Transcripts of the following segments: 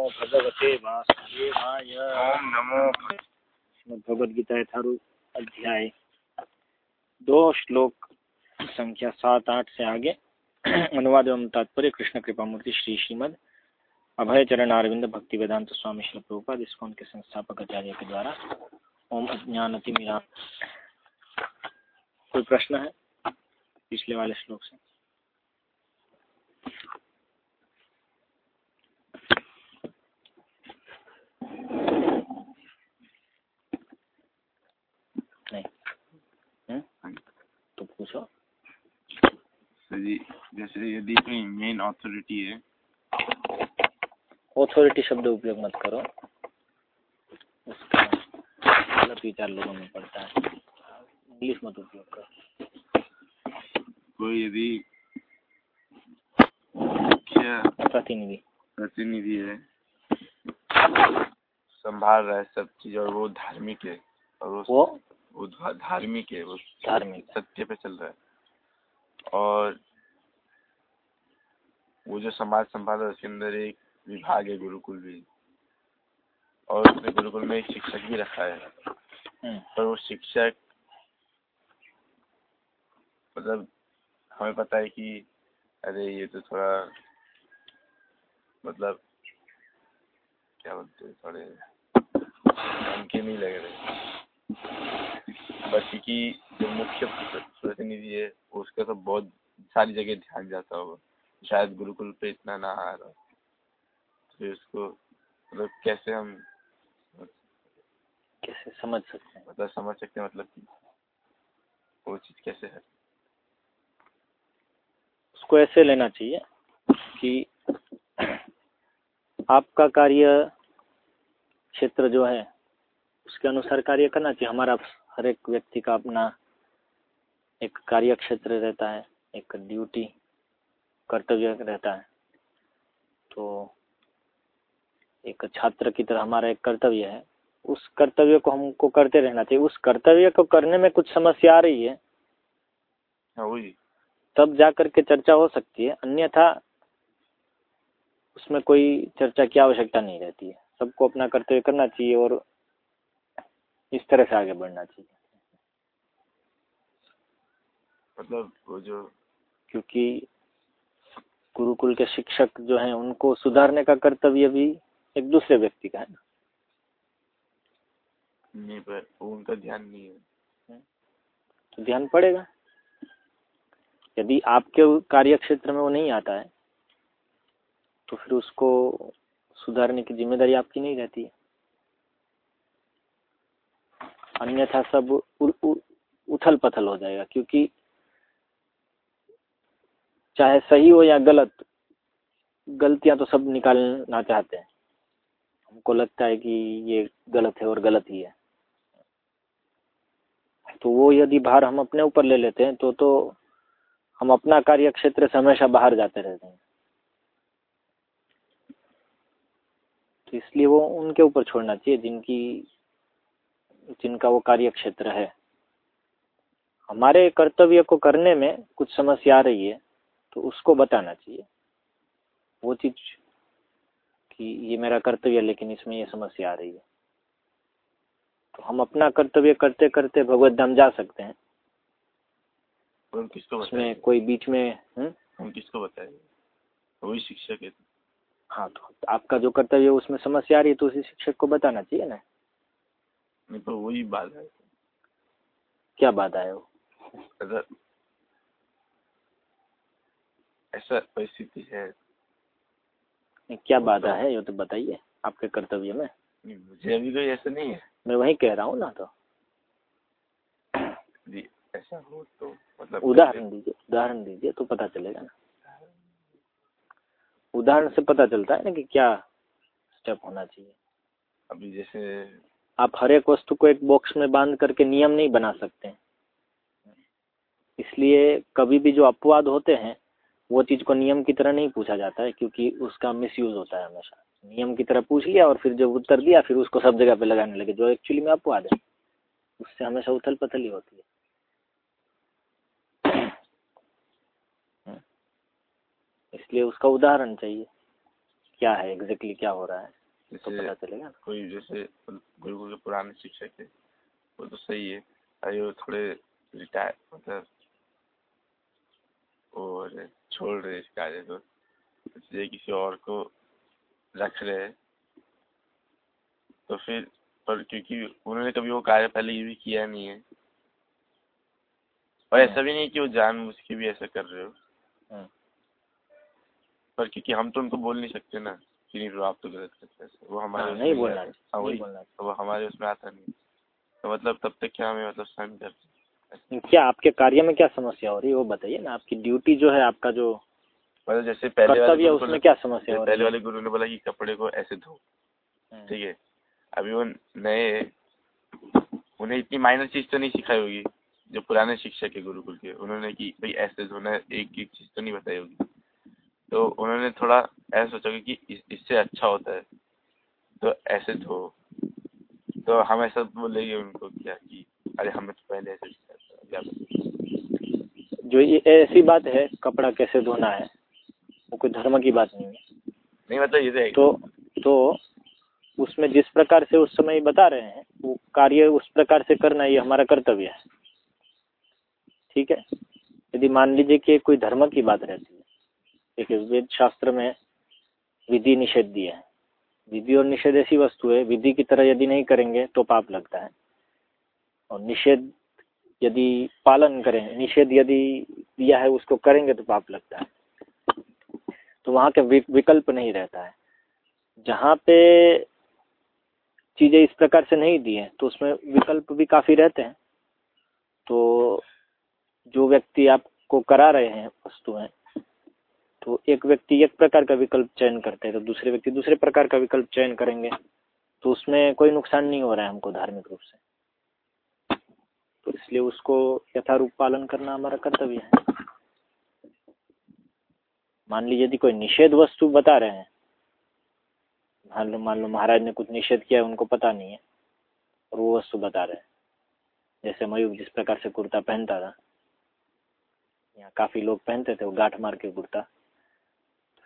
नमो भगवते वासुदेवाय। ओम नमो भगवद गीता यथारूप अध्याय। दो श्लोक संख्या सात आठ से आगे। अनुवाद एवं तात्पर्य कृष्ण कृपा मूर्ति श्री श्रीमद अभय चरण अरविंद भक्ति वेदांत स्वामी श्री प्रभुपाद इसकोन के संस्थापक आचार्य के द्वारा। ओम अज्ञानति मीरा कोई प्रश्न है पिछले वाले श्लोक से नहीं हम्म? तो पूछो। सर जी जैसे यदि कोई मेन अथॉरिटी है। ऑथोरिटी शब्द उपयोग मत करो। उसका गलत विचार लोगों में पड़ता है। इंग्लिश मत उपयोग करो। कोई यदि प्रतिनिधि। प्रतिनिधि है संभाल रहा है सब चीज़ और वो धार्मिक है और वो वो वो धार्मिक है वो धार्मिक सत्य पे चल रहा है। और वो जो समाज संभाल उसके अंदर एक विभाग है गुरुकुल भी। और उसने गुरुकुल में एक शिक्षक भी रखा है। हम्म, पर वो शिक्षक मतलब हमें पता है कि अरे ये तो थोड़ा मतलब क्या बोलते हैं थोड़े उनके नहीं लग रहे। बस क्योंकि जो मुख्य प्रतिनिधि है उसका तो बहुत सारी जगह ध्यान जाता होगा। शायद गुरुकुल पे इतना ना आ रहा तो फिर उसको मतलब कैसे हम कैसे समझ सकते हैं? मतलब समझ सकते हैं मतलब कि वो चीज़ कैसे है? उसको ऐसे लेना चाहिए कि आपका कार्य क्षेत्र जो है उसके अनुसार कार्य करना चाहिए। हमारा हर एक व्यक्ति का अपना एक कार्य क्षेत्र रहता है एक ड्यूटी कर्तव्य रहता है। तो एक छात्र की तरह हमारा एक कर्तव्य है। उस कर्तव्य को हमको करते रहना चाहिए। उस कर्तव्य को करने में कुछ समस्या आ रही है हाँ तब जा कर के चर्चा हो सकती है। अन्यथा उसमें कोई चर्चा की आवश्यकता नहीं रहती है। सबको अपना कर्तव्य करना चाहिए और इस तरह से आगे बढ़ना चाहिए। मतलब वो जो क्योंकि गुरुकुल के शिक्षक जो हैं उनको सुधारने का कर्तव्य भी एक दूसरे व्यक्ति का है ना। नहीं पर उनका ध्यान नहीं है। तो ध्यान पड़ेगा। यदि आपके कार्य क्षेत्र में वो नहीं आता है तो फिर उसको सुधारने की ज़िम्मेदारी आपकी नहीं रहती है। अन्यथा सब उ, उ, उथल पथल हो जाएगा क्योंकि चाहे सही हो या गलत गलतियाँ तो सब निकालना चाहते हैं। हमको लगता है कि ये गलत है और गलत ही है। तो वो यदि भार हम अपने ऊपर ले लेते हैं तो तो हम अपना कार्य क्षेत्र से हमेशा बाहर जाते रहते हैं। तो इसलिए वो उनके ऊपर छोड़ना चाहिए जिनकी जिनका वो कार्य क्षेत्र है। हमारे कर्तव्य को करने में कुछ समस्या आ रही है तो उसको बताना चाहिए। वो चीज़ कि ये मेरा कर्तव्य है लेकिन इसमें ये समस्या आ रही है। तो हम अपना कर्तव्य करते करते भगवत धाम जा सकते हैं। हम किसको उसमें कोई बीच में हम्म? हम किसको बताएँगे? वही शिक्षक है हाँ तो आपका जो कर्तव्य है उसमें समस्या आ रही है तो उसी शिक्षक को बताना चाहिए ना। नहीं तो वही बात है। क्या बाधा है? वो अगर ऐसा परिस्थिति है। क्या बाधा है ये तो बताइए आपके कर्तव्य में। मुझे अभी कोई ऐसा नहीं है। मैं वही कह रहा हूँ ना तो। ऐसा हो तो मतलब उदाहरण दीजिए उदाहरण दीजिए तो पता चलेगा ना। उदाहरण से पता चलता है ना कि क्या स्टेप होना चाहिए। अभी जैसे आप हर एक वस्तु को एक बॉक्स में बाँध करके नियम नहीं बना सकते। इसलिए कभी भी जो अपवाद होते हैं, वो चीज़ को नियम की तरह नहीं पूछा जाता है, क्योंकि उसका मिसयूज होता है हमेशा। नियम की तरह पूछ लिया और फिर जब उत्तर दिया, फिर उसको सब जगह पे लगाने लगे, जो एक्चुअली में अपवाद है। उससे हमेशा उथल पथल ही होती है। इसलिए उसका उदाहरण चाहिए, क्या है एग्जैक्टली exactly क्या हो रहा है। तो पता चलेगा? कोई जैसे गुरुकुल के पुराने शिक्षक है वो तो सही है। अरे वो थोड़े रिटायर मतलब और छोड़ रहे इस कार्य को। इसलिए किसी और को रख रहे हैं। तो फिर पर क्योंकि उन्होंने कभी वो कार्य पहले ये भी किया नहीं है। और ऐसा भी नहीं कि वो जानबूझ के भी ऐसा कर रहे हो। हम्म। पर क्योंकि हम तो उनको बोल नहीं सकते ना। नहीं आप तो गलत करते हैं वो हमारे हाँ, नहीं बोलना हाँ वही। तो वो हमारे उसमें आता नहीं तो मतलब तब तक क्या हमें मतलब सहन कर चाहिए। क्या आपके कार्य में क्या समस्या हो रही है वो बताइए ना आपकी ड्यूटी जो है आपका जो मतलब जैसे पहले वाले उसमें क्या समस्या हो पहले रही वाले गुरु ने बोला कि कपड़े को ऐसे धो हम्म, ठीक है। अभी वो नए उन्हें इतनी माइनर चीज़ तो नहीं सिखाई होगी जो पुराने शिक्षक है गुरुकुल के उन्होंने कि भाई ऐसे धोना एक एक चीज़ तो नहीं बताई होगी। तो उन्होंने थोड़ा ऐसा सोचा कि इस, इससे अच्छा होता है। तो ऐसे धो तो हम ऐसा बोलेंगे उनको क्या कि अरे हमें तो पहले ऐसे क्या जो ये ऐसी बात है कपड़ा कैसे धोना है वो कोई धर्म की बात नहीं है। नहीं मतलब ये तो तो तो उसमें जिस प्रकार से उस समय बता रहे हैं वो कार्य उस प्रकार से करना ये हमारा कर्तव्य है। ठीक है? यदि मान लीजिए कि कोई धर्म की बात रहती है देखिए वेद शास्त्र में विधि निषेध दिया है। विधि और निषेध ऐसी वस्तु है, विधि की तरह यदि नहीं करेंगे तो पाप लगता है। और निषेध यदि पालन करें, निषेध यदि दिया है उसको करेंगे तो पाप लगता है। तो वहाँ के विकल्प नहीं रहता है। जहाँ पे चीज़ें इस प्रकार से नहीं दी हैं तो उसमें विकल्प भी काफ़ी रहते हैं। तो जो व्यक्ति आपको करा रहे हैं वस्तुएँ तो एक व्यक्ति एक प्रकार का विकल्प चयन करते हैं तो दूसरे व्यक्ति दूसरे प्रकार का विकल्प चयन करेंगे तो उसमें कोई नुकसान नहीं हो रहा है हमको धार्मिक रूप से। तो इसलिए उसको यथारूप पालन करना हमारा कर्तव्य है। मान लीजिए यदि कोई निषेध वस्तु बता रहे हैं, मान लो मान लो महाराज ने कुछ निषेध किया है, उनको पता नहीं है, और वो वस्तु बता रहे हैं, जैसे मयूर जिस प्रकार से कुर्ता पहनता था, यहाँ काफ़ी लोग पहनते थे, वो गांठ मार के कुर्ता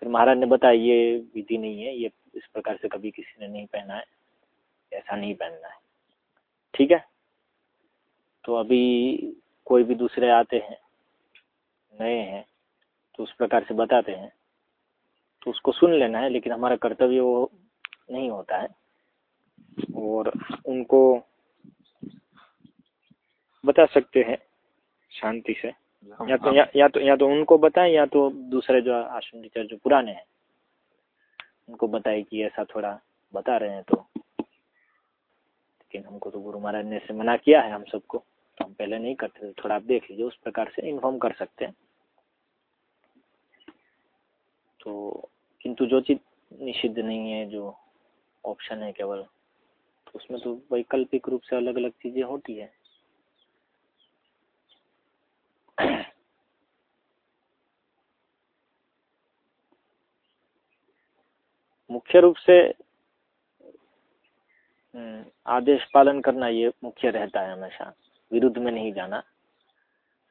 फिर महाराज ने बताया, ये विधि नहीं है, ये इस प्रकार से कभी किसी ने नहीं पहना है, ऐसा नहीं पहनना है। ठीक है? तो अभी कोई भी दूसरे आते हैं, नए हैं तो उस प्रकार से बताते हैं तो उसको सुन लेना है, लेकिन हमारा कर्तव्य वो नहीं होता है। और उनको बता सकते हैं शांति से। या तो या, या तो या तो उनको बताएँ या तो दूसरे जो आश्रम टीचर जो पुराने हैं उनको बताए कि ऐसा थोड़ा बता रहे हैं तो। लेकिन हमको तो गुरु महाराज ने ऐसे मना किया है हम सबको। तो हम पहले नहीं करते थे थोड़ा आप देख लीजिए उस प्रकार से इन्फॉर्म कर सकते हैं। तो किंतु जो चीज़ निषिद्ध नहीं है जो ऑप्शन है केवल तो उसमें तो वैकल्पिक रूप से अलग अलग चीज़ें होती है। मुख्य रूप से हम्म, आदेश पालन करना ये मुख्य रहता है हमेशा विरुद्ध में नहीं जाना।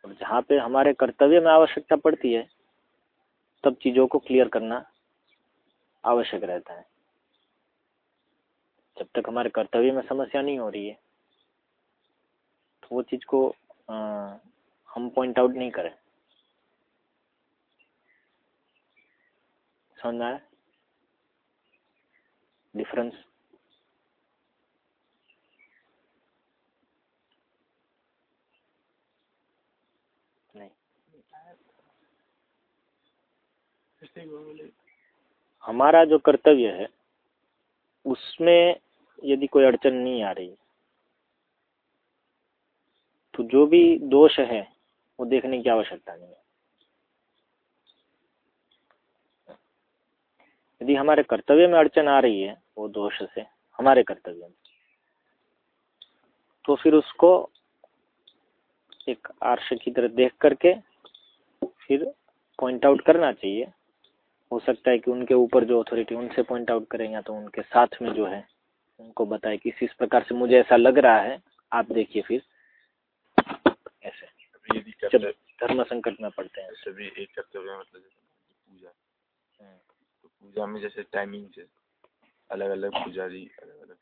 और जहाँ पे हमारे कर्तव्य में आवश्यकता पड़ती है तब चीज़ों को क्लियर करना आवश्यक रहता है। जब तक हमारे कर्तव्य में समस्या नहीं हो रही है तो वो चीज़ को अ, हम पॉइंट आउट नहीं करें। समझ में आया? डिफरेंस नहीं। हमारा जो कर्तव्य है, उसमें यदि कोई अड़चन नहीं आ रही तो जो भी दोष है, वो देखने की आवश्यकता नहीं है। यदि हमारे कर्तव्य में अड़चन आ रही है वो दोष से हमारे कर्तव्य में। तो फिर उसको एक आर्ष की तरह देख करके फिर पॉइंट आउट करना चाहिए। हो सकता है कि उनके ऊपर जो अथॉरिटी उनसे पॉइंट आउट करें या तो उनके साथ में जो है उनको बताए कि इस प्रकार से मुझे ऐसा लग रहा है। आप देखिए फिर। ऐसे। धर्म संकट में पड़ते हैं। जैसे भी एक कर्तव्य मतलब पूजा पूजा में जैसे टाइमिंग से अलग अलग पुजारी अलग अलग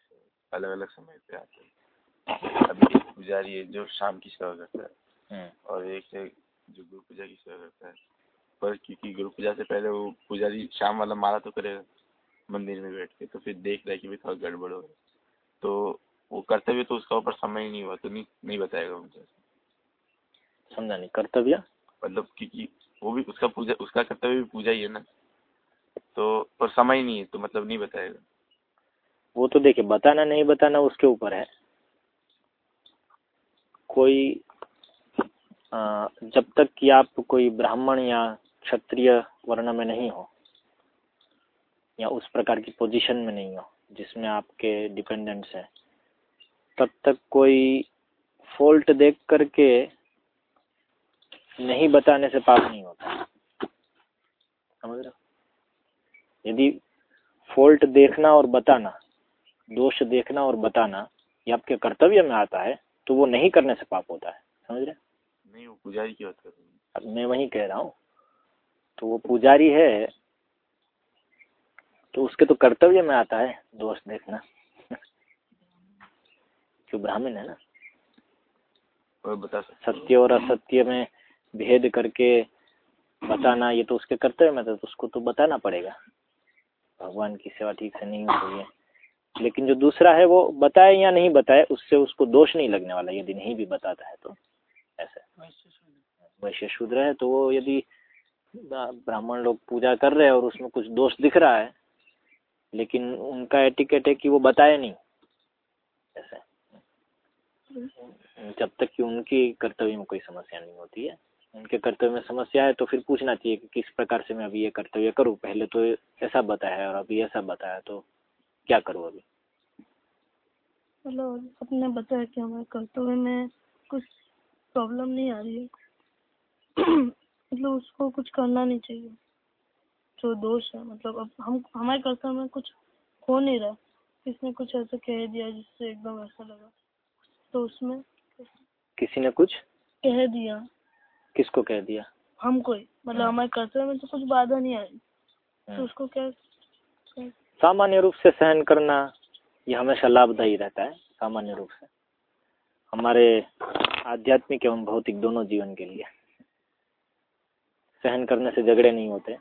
अलग अलग समय पे आते हैं। अभी एक पुजारी है जो शाम की सेवा करता है हम्म। और एक है जो गुरु पूजा की सेवा करता है। पर क्योंकि गुरु पूजा से पहले वो पुजारी शाम वाला माला तो करेगा मंदिर में बैठ के तो फिर देख रहा है कि भाई थोड़ा गड़बड़ हो है। तो वो कर्तव्य तो उसका ऊपर समय ही नहीं हुआ तो नहीं नहीं बताएगा मुझे समझा नहीं। कर्तव्य? मतलब क्योंकि वो भी उसका पूजा उसका कर्तव्य भी पूजा ही है ना। तो पर समय नहीं है तो मतलब नहीं बताएगा। वो तो देखिए, बताना नहीं बताना उसके ऊपर है। कोई जब तक कि आप कोई ब्राह्मण या क्षत्रिय वर्ण में नहीं हो, या उस प्रकार की पोजीशन में नहीं हो, जिसमें आपके डिपेंडेंट्स हैं, तब तक कोई फॉल्ट देख करके नहीं बताने से पाप नहीं होता। समझ रहे यदि फॉल्ट देखना और बताना दोष देखना और बताना ये आपके कर्तव्य में आता है तो वो नहीं करने से पाप होता है। समझ रहे नहीं वो पुजारी की बात कर रहा हूँ। अब मैं वही कह रहा हूँ तो वो पुजारी है तो उसके तो कर्तव्य में आता है दोष देखना। क्यों ब्राह्मण है ना और बता सत्य और असत्य में भेद करके बताना ये तो उसके कर्तव्य में था तो उसको तो बताना पड़ेगा। भगवान की सेवा ठीक से नहीं हो रही है। लेकिन जो दूसरा है, वो बताए या नहीं बताए, उससे उसको दोष नहीं लगने वाला, यदि नहीं भी बताता है तो। ऐसा वैश्य शूद्र है तो वो यदि ब्राह्मण लोग पूजा कर रहे हैं और उसमें कुछ दोष दिख रहा है, लेकिन उनका एटिकेट है कि वो बताए नहीं। ऐसे जब तक कि उनकी कर्तव्य में कोई समस्या नहीं होती है। उनके कर्तव्य में समस्या है तो फिर पूछना चाहिए कि किस प्रकार से मैं अभी ये कर्तव्य करूँ। पहले तो ऐसा बताया और अभी ऐसा बताया तो क्या करूँ अभी? मतलब अपने बताया कि हमारे कर्तव्य में कुछ प्रॉब्लम नहीं आ रही है। मतलब उसको कुछ करना नहीं चाहिए। जो दोष है मतलब अब हम हमारे कर्तव्य में कुछ हो नहीं रहा। किसने कुछ ऐसा कह दिया जिससे एकदम ऐसा लगा। तो उसमें किसी ने कुछ? कह दिया। किसको कह दिया? हमको ही। मतलब हमारे कर्तव्य में तो कुछ बाधा नहीं आई। तो हम्म। उसको क्या सामान्य रूप से सहन करना ये हमेशा लाभदायी रहता है सामान्य रूप से। हमारे आध्यात्मिक एवं भौतिक दोनों जीवन के लिए। सहन करने से झगड़े नहीं होते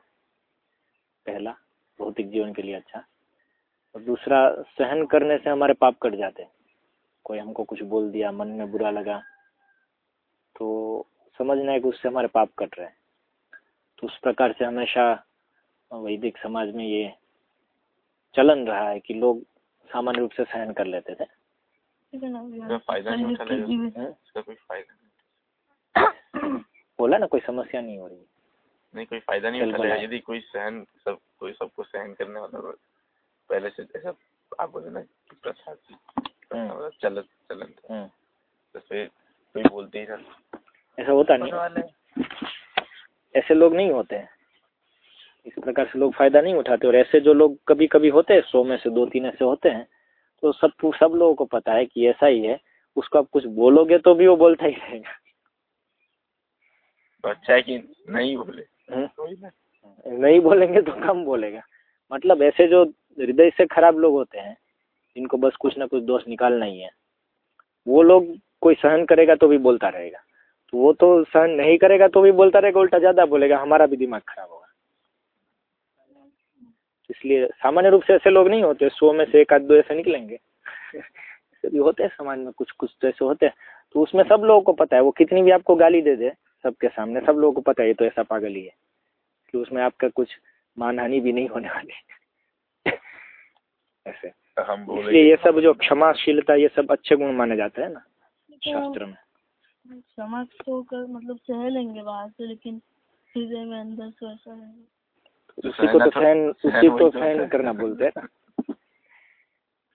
पहला भौतिक जीवन के लिए अच्छा। और दूसरा सहन करने से हमारे पाप कट जाते हैं। कोई हमको कुछ बोल दिया मन में बुरा लगा तो समझना है कि उससे हमारे पाप कट रहे हैं। तो उस प्रकार से हमेशा वैदिक समाज में ये चलन रहा है कि लोग सामान्य रूप से सहन कर लेते थे। ना बोला ना कोई समस्या नहीं हो रही। नहीं कोई फ़ायदा नहीं उठा यदि कोई सहन सब कोई सबको सहन करने वाला पहले से ऐसा आप बोले ना कि प्रथा हम्म। मतलब चलन चलन था। हम्म, तो फिर कोई बोलते ही था। ऐसा होता नहीं ऐसे लोग नहीं होते हैं। इस प्रकार से लोग फ़ायदा नहीं उठाते और ऐसे जो लोग कभी कभी होते हैं सौ में से दो तीन ऐसे होते हैं तो सब सब लोगों को पता है कि ऐसा ही है। उसको आप कुछ बोलोगे तो भी वो बोलता ही रहेगा। तो अच्छा है कि नहीं बोले। हम्म? कोई नहीं बोलेंगे तो कम बोलेगा। मतलब ऐसे जो हृदय से खराब लोग होते हैं जिनको बस कुछ ना कुछ दोष निकालना ही है वो लोग कोई सहन करेगा तो भी बोलता रहेगा। तो वो तो सहन नहीं करेगा तो भी बोलता रहेगा उल्टा ज़्यादा बोलेगा हमारा भी दिमाग खराब होगा। इसलिए सामान्य रूप से ऐसे लोग नहीं होते सौ में से एक आध दो ऐसे निकलेंगे। ऐसे भी होते हैं समाज में कुछ कुछ तो ऐसे होते हैं। तो उसमें सब लोगों को पता है वो कितनी भी आपको गाली दे दे सबके सामने सब लोगों को पता है ये तो ऐसा पागल ही है कि उसमें आपका कुछ मानहानि भी नहीं होने वाली। ऐसे। तो हम इसलिए ये सब जो क्षमाशीलता ये सब अच्छे गुण माने जाते हैं ना शास्त्र में। क्षमा तो कर मतलब सह लेंगे बाहर से लेकिन हृदय में अंदर से ऐसा नहीं तो उसी को तो सहन सहन उसी तो तो सहन करना बोलते हैं ना।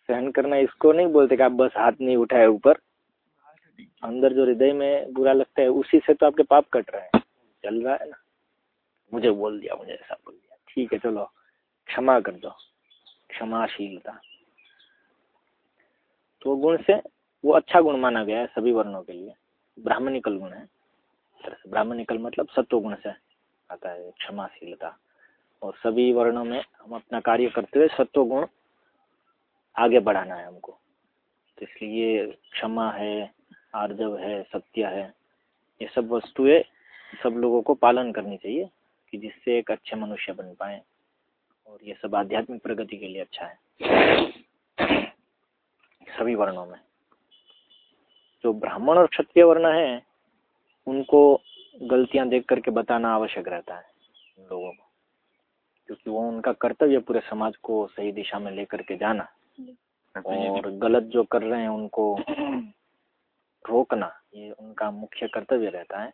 सहन करना इसको नहीं बोलते कि आप बस हाथ नहीं उठाए ऊपर। अंदर जो हृदय में बुरा लगता है उसी से तो आपके पाप कट रहे हैं। चल रहा है ना। मुझे बोल दिया मुझे ऐसा बोल दिया। ठीक है चलो। क्षमा कर दो। क्षमाशीलता। तो गुण से वो अच्छा गुण माना गया है सभी वर्णों के लिए। ब्राह्मणिकल गुण है। ब्राह्मणिकल मतलब सत्व गुण से आता है, क्षमाशीलता। और सभी वर्णों में हम अपना कार्य करते हुए सत्व गुण आगे बढ़ाना है हमको। तो इसलिए क्षमा है, आर्जव है, सत्य है, ये सब वस्तुएँ सब लोगों को पालन करनी चाहिए कि जिससे एक अच्छे मनुष्य बन पाए। और ये सब आध्यात्मिक प्रगति के लिए अच्छा है। सभी वर्णों में। जो ब्राह्मण और क्षत्रिय वर्ण है उनको गलतियाँ देख करके बताना आवश्यक रहता है लोगों को क्योंकि वो उनका कर्तव्य पूरे समाज को सही दिशा में लेकर के जाना और गलत जो कर रहे हैं उनको रोकना ये उनका मुख्य कर्तव्य रहता है।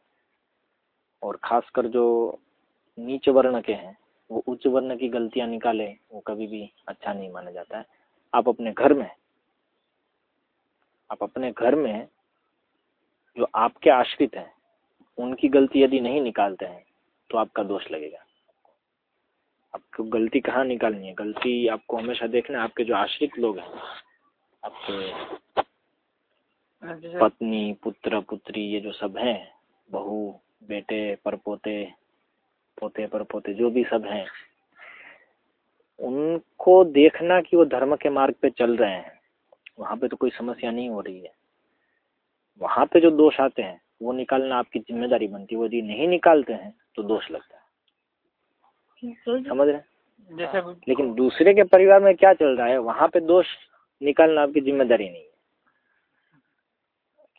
और खासकर जो नीच वर्ण के हैं वो उच्च वर्ण की गलतियाँ निकाले वो कभी भी अच्छा नहीं माना जाता है। आप अपने घर में आप अपने घर में जो आपके आश्रित हैं उनकी गलती यदि नहीं निकालते हैं तो आपका दोष लगेगा। आपको गलती कहाँ निकालनी है? गलती आपको हमेशा देखना है आपके जो आश्रित लोग हैं आपके पत्नी पुत्र पुत्री ये जो सब हैं बहू बेटे परपोते पोते परपोते जो भी सब हैं उनको देखना कि वो धर्म के मार्ग पे चल रहे हैं। वहाँ पे तो कोई समस्या नहीं हो रही है। वहाँ पे जो दोष आते हैं वो निकालना आपकी ज़िम्मेदारी बनती है। वो यदि नहीं निकालते हैं तो दोष लगता है। समझ रहे जैसे लेकिन दूसरे के परिवार में क्या चल रहा है वहाँ पे दोष निकालना आपकी ज़िम्मेदारी नहीं है।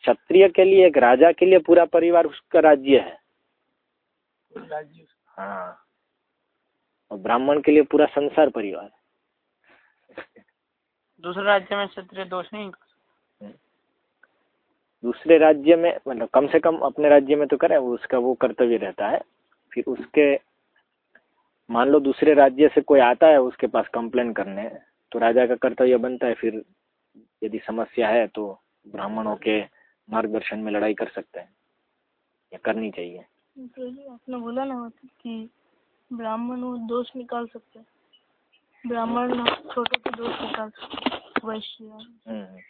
क्षत्रिय के लिए एक राजा के लिए पूरा परिवार उसका राज्य है। हाँ। और ब्राह्मण के लिए पूरा संसार परिवार दूसरे राज्य में क्षत्रिय दोष नहीं दूसरे राज्य में मतलब कम से कम अपने राज्य में तो करे उसका वो कर्तव्य रहता है। फिर उसके मान लो दूसरे राज्य से कोई आता है उसके पास कंप्लेन करने तो राजा का कर्तव्य बनता है। फिर यदि समस्या है तो ब्राह्मणों के मार्गदर्शन में लड़ाई कर सकते हैं या करनी चाहिए। तो आपने बोला ना कि ब्राह्मण दोष निकाल सकते हैं। ब्राह्मण छोटे दोष निकाल सकते वैश्य। हम्म,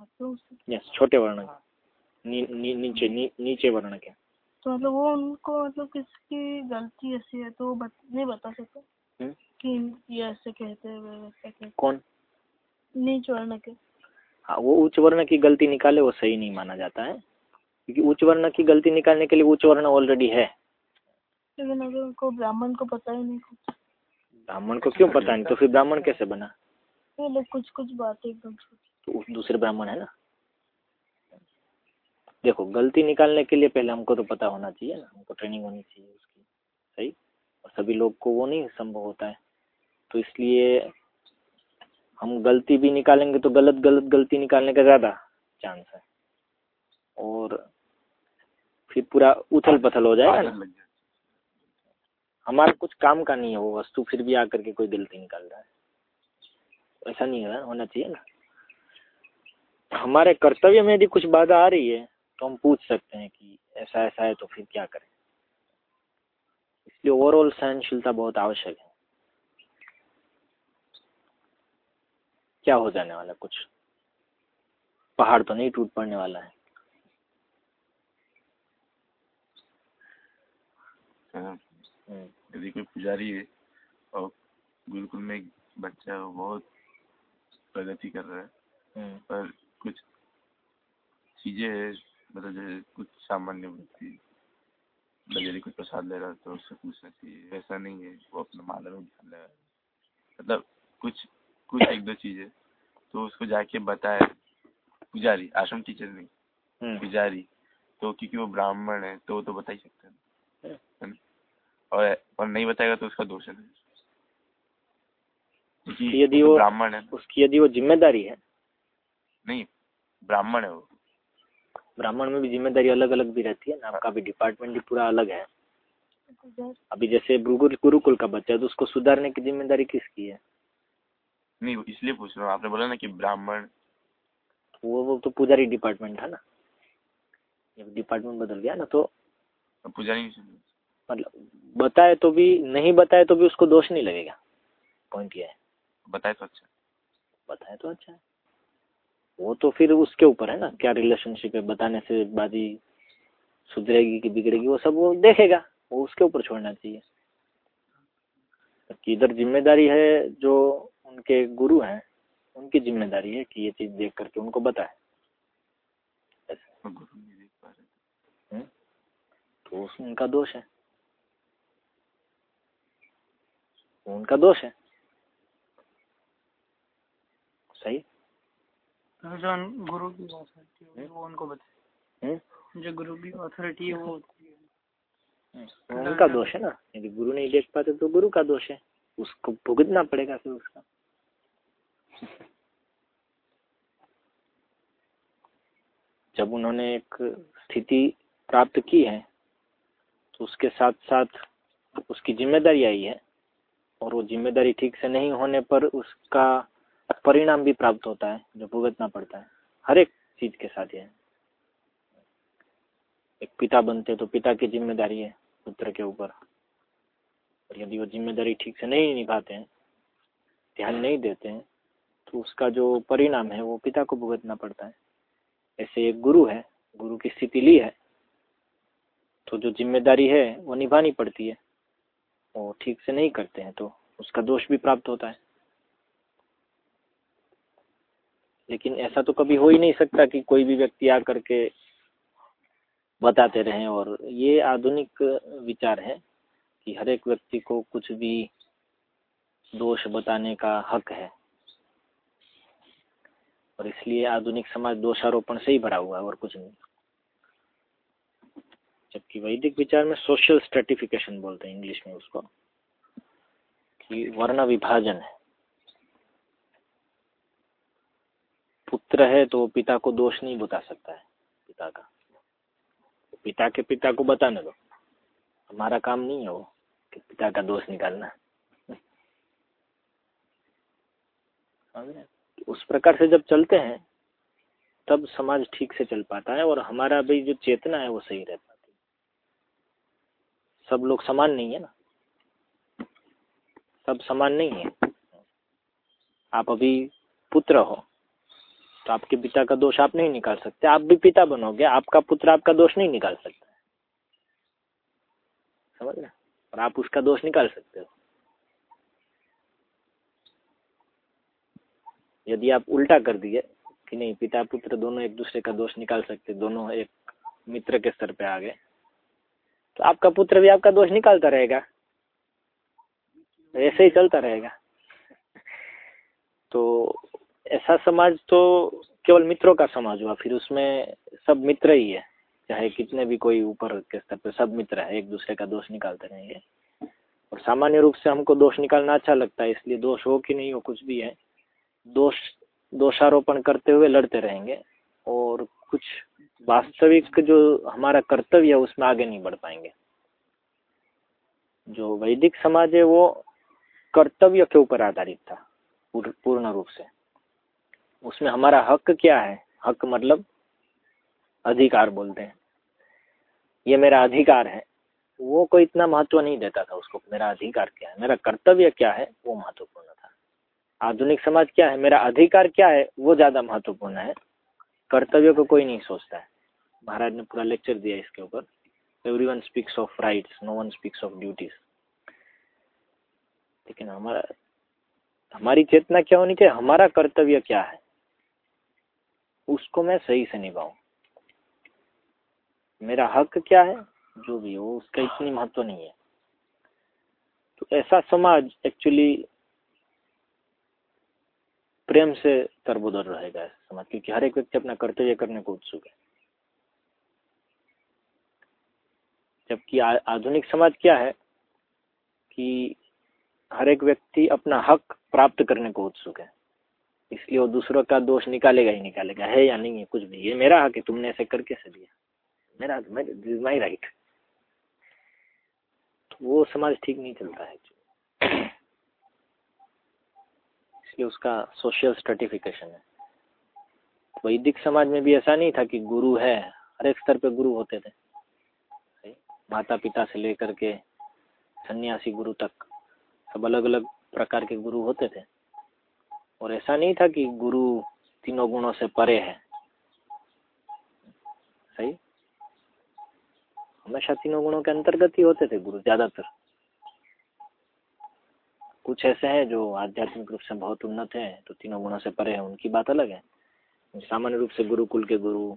मतलब यस छोटे वर्ण नी, नी, नीचे नी, नीचे वर्ण के। तो मतलब वो उनको मतलब किसकी गलती ऐसी है तो वो बत, नहीं बता सकते? हम्म। कि ये ऐसे कहते हैं कौन? नीच वर्ण के। हाँ वो उच्च वर्ण की गलती निकाले वो सही नहीं माना जाता है। क्योंकि उच्च वर्ण की गलती निकालने के लिए उच्च वर्ण ऑलरेडी है। लेकिन अगर उनको ब्राह्मण को पता ही नहीं कुछ। ब्राह्मण को क्यों पता नहीं तो फिर ब्राह्मण कैसे बना? तो कुछ कुछ बातें एकदम तो दूसरे ब्राह्मण है ना? देखो, गलती निकालने के लिए पहले हमको तो पता होना चाहिए ना, हमको ट्रेनिंग होनी चाहिए उसकी, सही? और सभी लोग को वो नहीं संभव होता है। तो इसलिए हम गलती भी निकालेंगे तो गलत गलत गलती निकालने का ज़्यादा चांस है। और फिर पूरा उथल पथल हो जाएगा ना? हमारा कुछ काम का नहीं है वो वस्तु, फिर भी आकर के कोई गलती निकाल रहा है। ऐसा नहीं है होना चाहिए ना? हमारे कर्तव्य में यदि कुछ बाधा आ रही है तो हम पूछ सकते हैं कि ऐसा ऐसा है तो फिर क्या करें इसलिए ओवरऑल सहनशीलता बहुत आवश्यक है क्या हो जाने वाला कुछ पहाड़ तो नहीं टूट पड़ने वाला है हाँ। हम्म। यदि कोई पुजारी है और गुरुकुल में एक बच्चा बहुत प्रगति कर रहा है हम्म। पर कुछ चीज़ें है मतलब जैसे कुछ सामान्य व्यक्ति मतलब यदि कुछ प्रसाद ले रहा है तो उससे पूछना चाहिए ऐसा नहीं है वो अपना माला में ध्यान लगा मतलब कुछ कुछ एक दो चीज़ें तो उसको जाके बताए पुजारी आश्रम टीचर नहीं हम्म। पुजारी तो क्योंकि वो ब्राह्मण है तो वो तो बता ही सकते हैं। हम्म। और और नहीं बताएगा तो उसका दोष है। यदि वो ब्राह्मण है। उसकी यदि वो ज़िम्मेदारी है नहीं ब्राह्मण है वो। ब्राह्मण में भी ज़िम्मेदारी अलग अलग भी रहती है ना आपका भी डिपार्टमेंट भी पूरा अलग है। अभी जैसे गुरुकुल का बच्चा है तो उसको सुधारने की ज़िम्मेदारी किसकी है? नहीं इसलिए पूछ रहा हूँ आपने बोला ना कि ब्राह्मण। वो वो तो पुजारी डिपार्टमेंट है ना। जब डिपार्टमेंट बदल गया ना तो पुजारी मतलब बताए तो भी नहीं बताए तो भी उसको दोष नहीं लगेगा। पॉइंट ये है। बताए तो अच्छा बताए तो अच्छा है। वो तो फिर उसके ऊपर है ना, क्या रिलेशनशिप है, बताने से बाजी सुधरेगी कि बिगड़ेगी, वो सब वो देखेगा, वो उसके ऊपर छोड़ना चाहिए। कि इधर ज़िम्मेदारी है जो उनके गुरु हैं, उनकी ज़िम्मेदारी है कि ये चीज़ देख करके उनको बताए? तो उनका दोष है। उनका दोष है। सही? जो गुरु की अथॉरिटी है वो उनको बताए। हम्म? जो गुरु की अथॉरिटी है वो वो उनका दोष है ना? यदि गुरु नहीं देख पाते तो गुरु का दोष है। उसको भुगतना पड़ेगा फिर उसका। जब उन्होंने एक स्थिति प्राप्त की है तो उसके साथ साथ उसकी ज़िम्मेदारी आई है और वो ज़िम्मेदारी ठीक से नहीं होने पर उसका परिणाम भी प्राप्त होता है, जो भुगतना पड़ता है। हर एक चीज़ के साथ है। एक पिता बनते तो पिता की ज़िम्मेदारी है, पुत्र के ऊपर। और यदि वो ज़िम्मेदारी ठीक से नहीं निभाते हैं, ध्यान नहीं देते हैं तो उसका जो परिणाम है, वो पिता को भुगतना पड़ता है। ऐसे एक गुरु है, गुरु की स्थिति ली है तो जो ज़िम्मेदारी है, वो निभानी पड़ती है। वो ठीक से नहीं करते हैं तो उसका दोष भी प्राप्त होता है। लेकिन ऐसा तो कभी हो ही नहीं सकता कि कोई भी व्यक्ति आकर के बताते रहें और ये आधुनिक विचार है कि हर एक व्यक्ति को कुछ भी दोष बताने का हक है। और इसलिए आधुनिक समाज दोषारोपण से ही भरा हुआ है और कुछ नहीं। जबकि वैदिक विचार में सोशल स्ट्रेटिफिकेशन बोलते हैं, इंग्लिश में उसको, कि वर्ण विभाजन है। पुत्र है तो पिता को दोष नहीं बता सकता है, पिता का। पिता के पिता को बताने दो। हमारा काम नहीं है वो, कि पिता का दोष निकालना। उस प्रकार से जब चलते हैं, तब समाज ठीक से चल पाता है और हमारा भी जो चेतना है वो सही रह पाती है। सब लोग समान नहीं है ना? सब समान नहीं है। आप अभी पुत्र हो तो आपके पिता का दोष आप नहीं निकाल सकते। आप भी पिता बनोगे, आपका पुत्र आपका दोष नहीं निकाल सकता। समझ रहे और आप उसका दोष निकाल सकते हो। यदि आप उल्टा कर दिए कि नहीं, पिता पुत्र दोनों एक दूसरे का दोष निकाल सकते, दोनों एक मित्र के स्तर पे आ गए तो आपका पुत्र भी आपका दोष निकालता रहेगा। ऐसे ही चलता रहेगा। तो ऐसा समाज तो केवल मित्रों का समाज हुआ, फिर उसमें सब मित्र ही है। चाहे कितने भी कोई ऊपर के स्तर पर सब मित्र है, एक दूसरे का दोष निकालते रहेंगे और सामान्य रूप से हमको दोष निकालना अच्छा लगता है, इसलिए दोष हो कि नहीं हो कुछ भी है, दोष, दोषारोपण करते हुए लड़ते रहेंगे और कुछ वास्तविक जो हमारा कर्तव्य है, उसमें आगे नहीं बढ़ पाएँगे। जो वैदिक समाज है, वो कर्तव्य के ऊपर आधारित था पूर्ण रूप से। उसमें हमारा हक क्या है? हक मतलब अधिकार बोलते हैं। ये मेरा अधिकार है। वो कोई इतना महत्व नहीं देता था उसको। मेरा अधिकार क्या है? मेरा कर्तव्य क्या है? वो महत्वपूर्ण था। आधुनिक समाज क्या है? मेरा अधिकार क्या है? वो ज़्यादा महत्वपूर्ण है। कर्तव्य को कोई नहीं सोचता है। महाराज ने पूरा लेक्चर दिया इसके ऊपर। Everyone speaks of rights no one speaks of duties लेकिन हमारा हमारी चेतना क्या होनी चाहिए? हमारा कर्तव्य क्या है? उसको मैं सही से निभाऊं। मेरा हक क्या है? जो भी हो, उसका इतनी महत्व नहीं है। तो ऐसा समाज एक्चुअली प्रेम से तरबोदर रहेगा समाज, क्योंकि हर एक व्यक्ति अपना कर्तव्य करने को उत्सुक है। जबकि आधुनिक समाज क्या है कि हर एक व्यक्ति अपना हक प्राप्त करने को उत्सुक है। इसलिए वो दूसरों का दोष निकालेगा ही निकालेगा। है या नहीं है, कुछ भी। ये मेरा हक है, तुमने ऐसे करके से दिया। मेरा दिस माई राइट वो समाज ठीक नहीं चलता है। इसलिए उसका सोशल स्ट्रेटिफिकेशन है। वैदिक समाज में भी ऐसा नहीं था कि गुरु है, हर एक स्तर पे गुरु होते थे। माता पिता से लेकर के सन्यासी गुरु तक सब अलग अलग प्रकार के गुरु होते थे। और ऐसा नहीं था कि गुरु तीनों गुणों से परे है। सही? हमेशा तीनों गुणों के अंतर्गत ही होते थे गुरु, ज़्यादातर। कुछ ऐसे हैं जो आध्यात्मिक रूप से बहुत उन्नत हैं तो तीनों गुणों से परे हैं, उनकी बात अलग है। सामान्य रूप से गुरुकुल के गुरु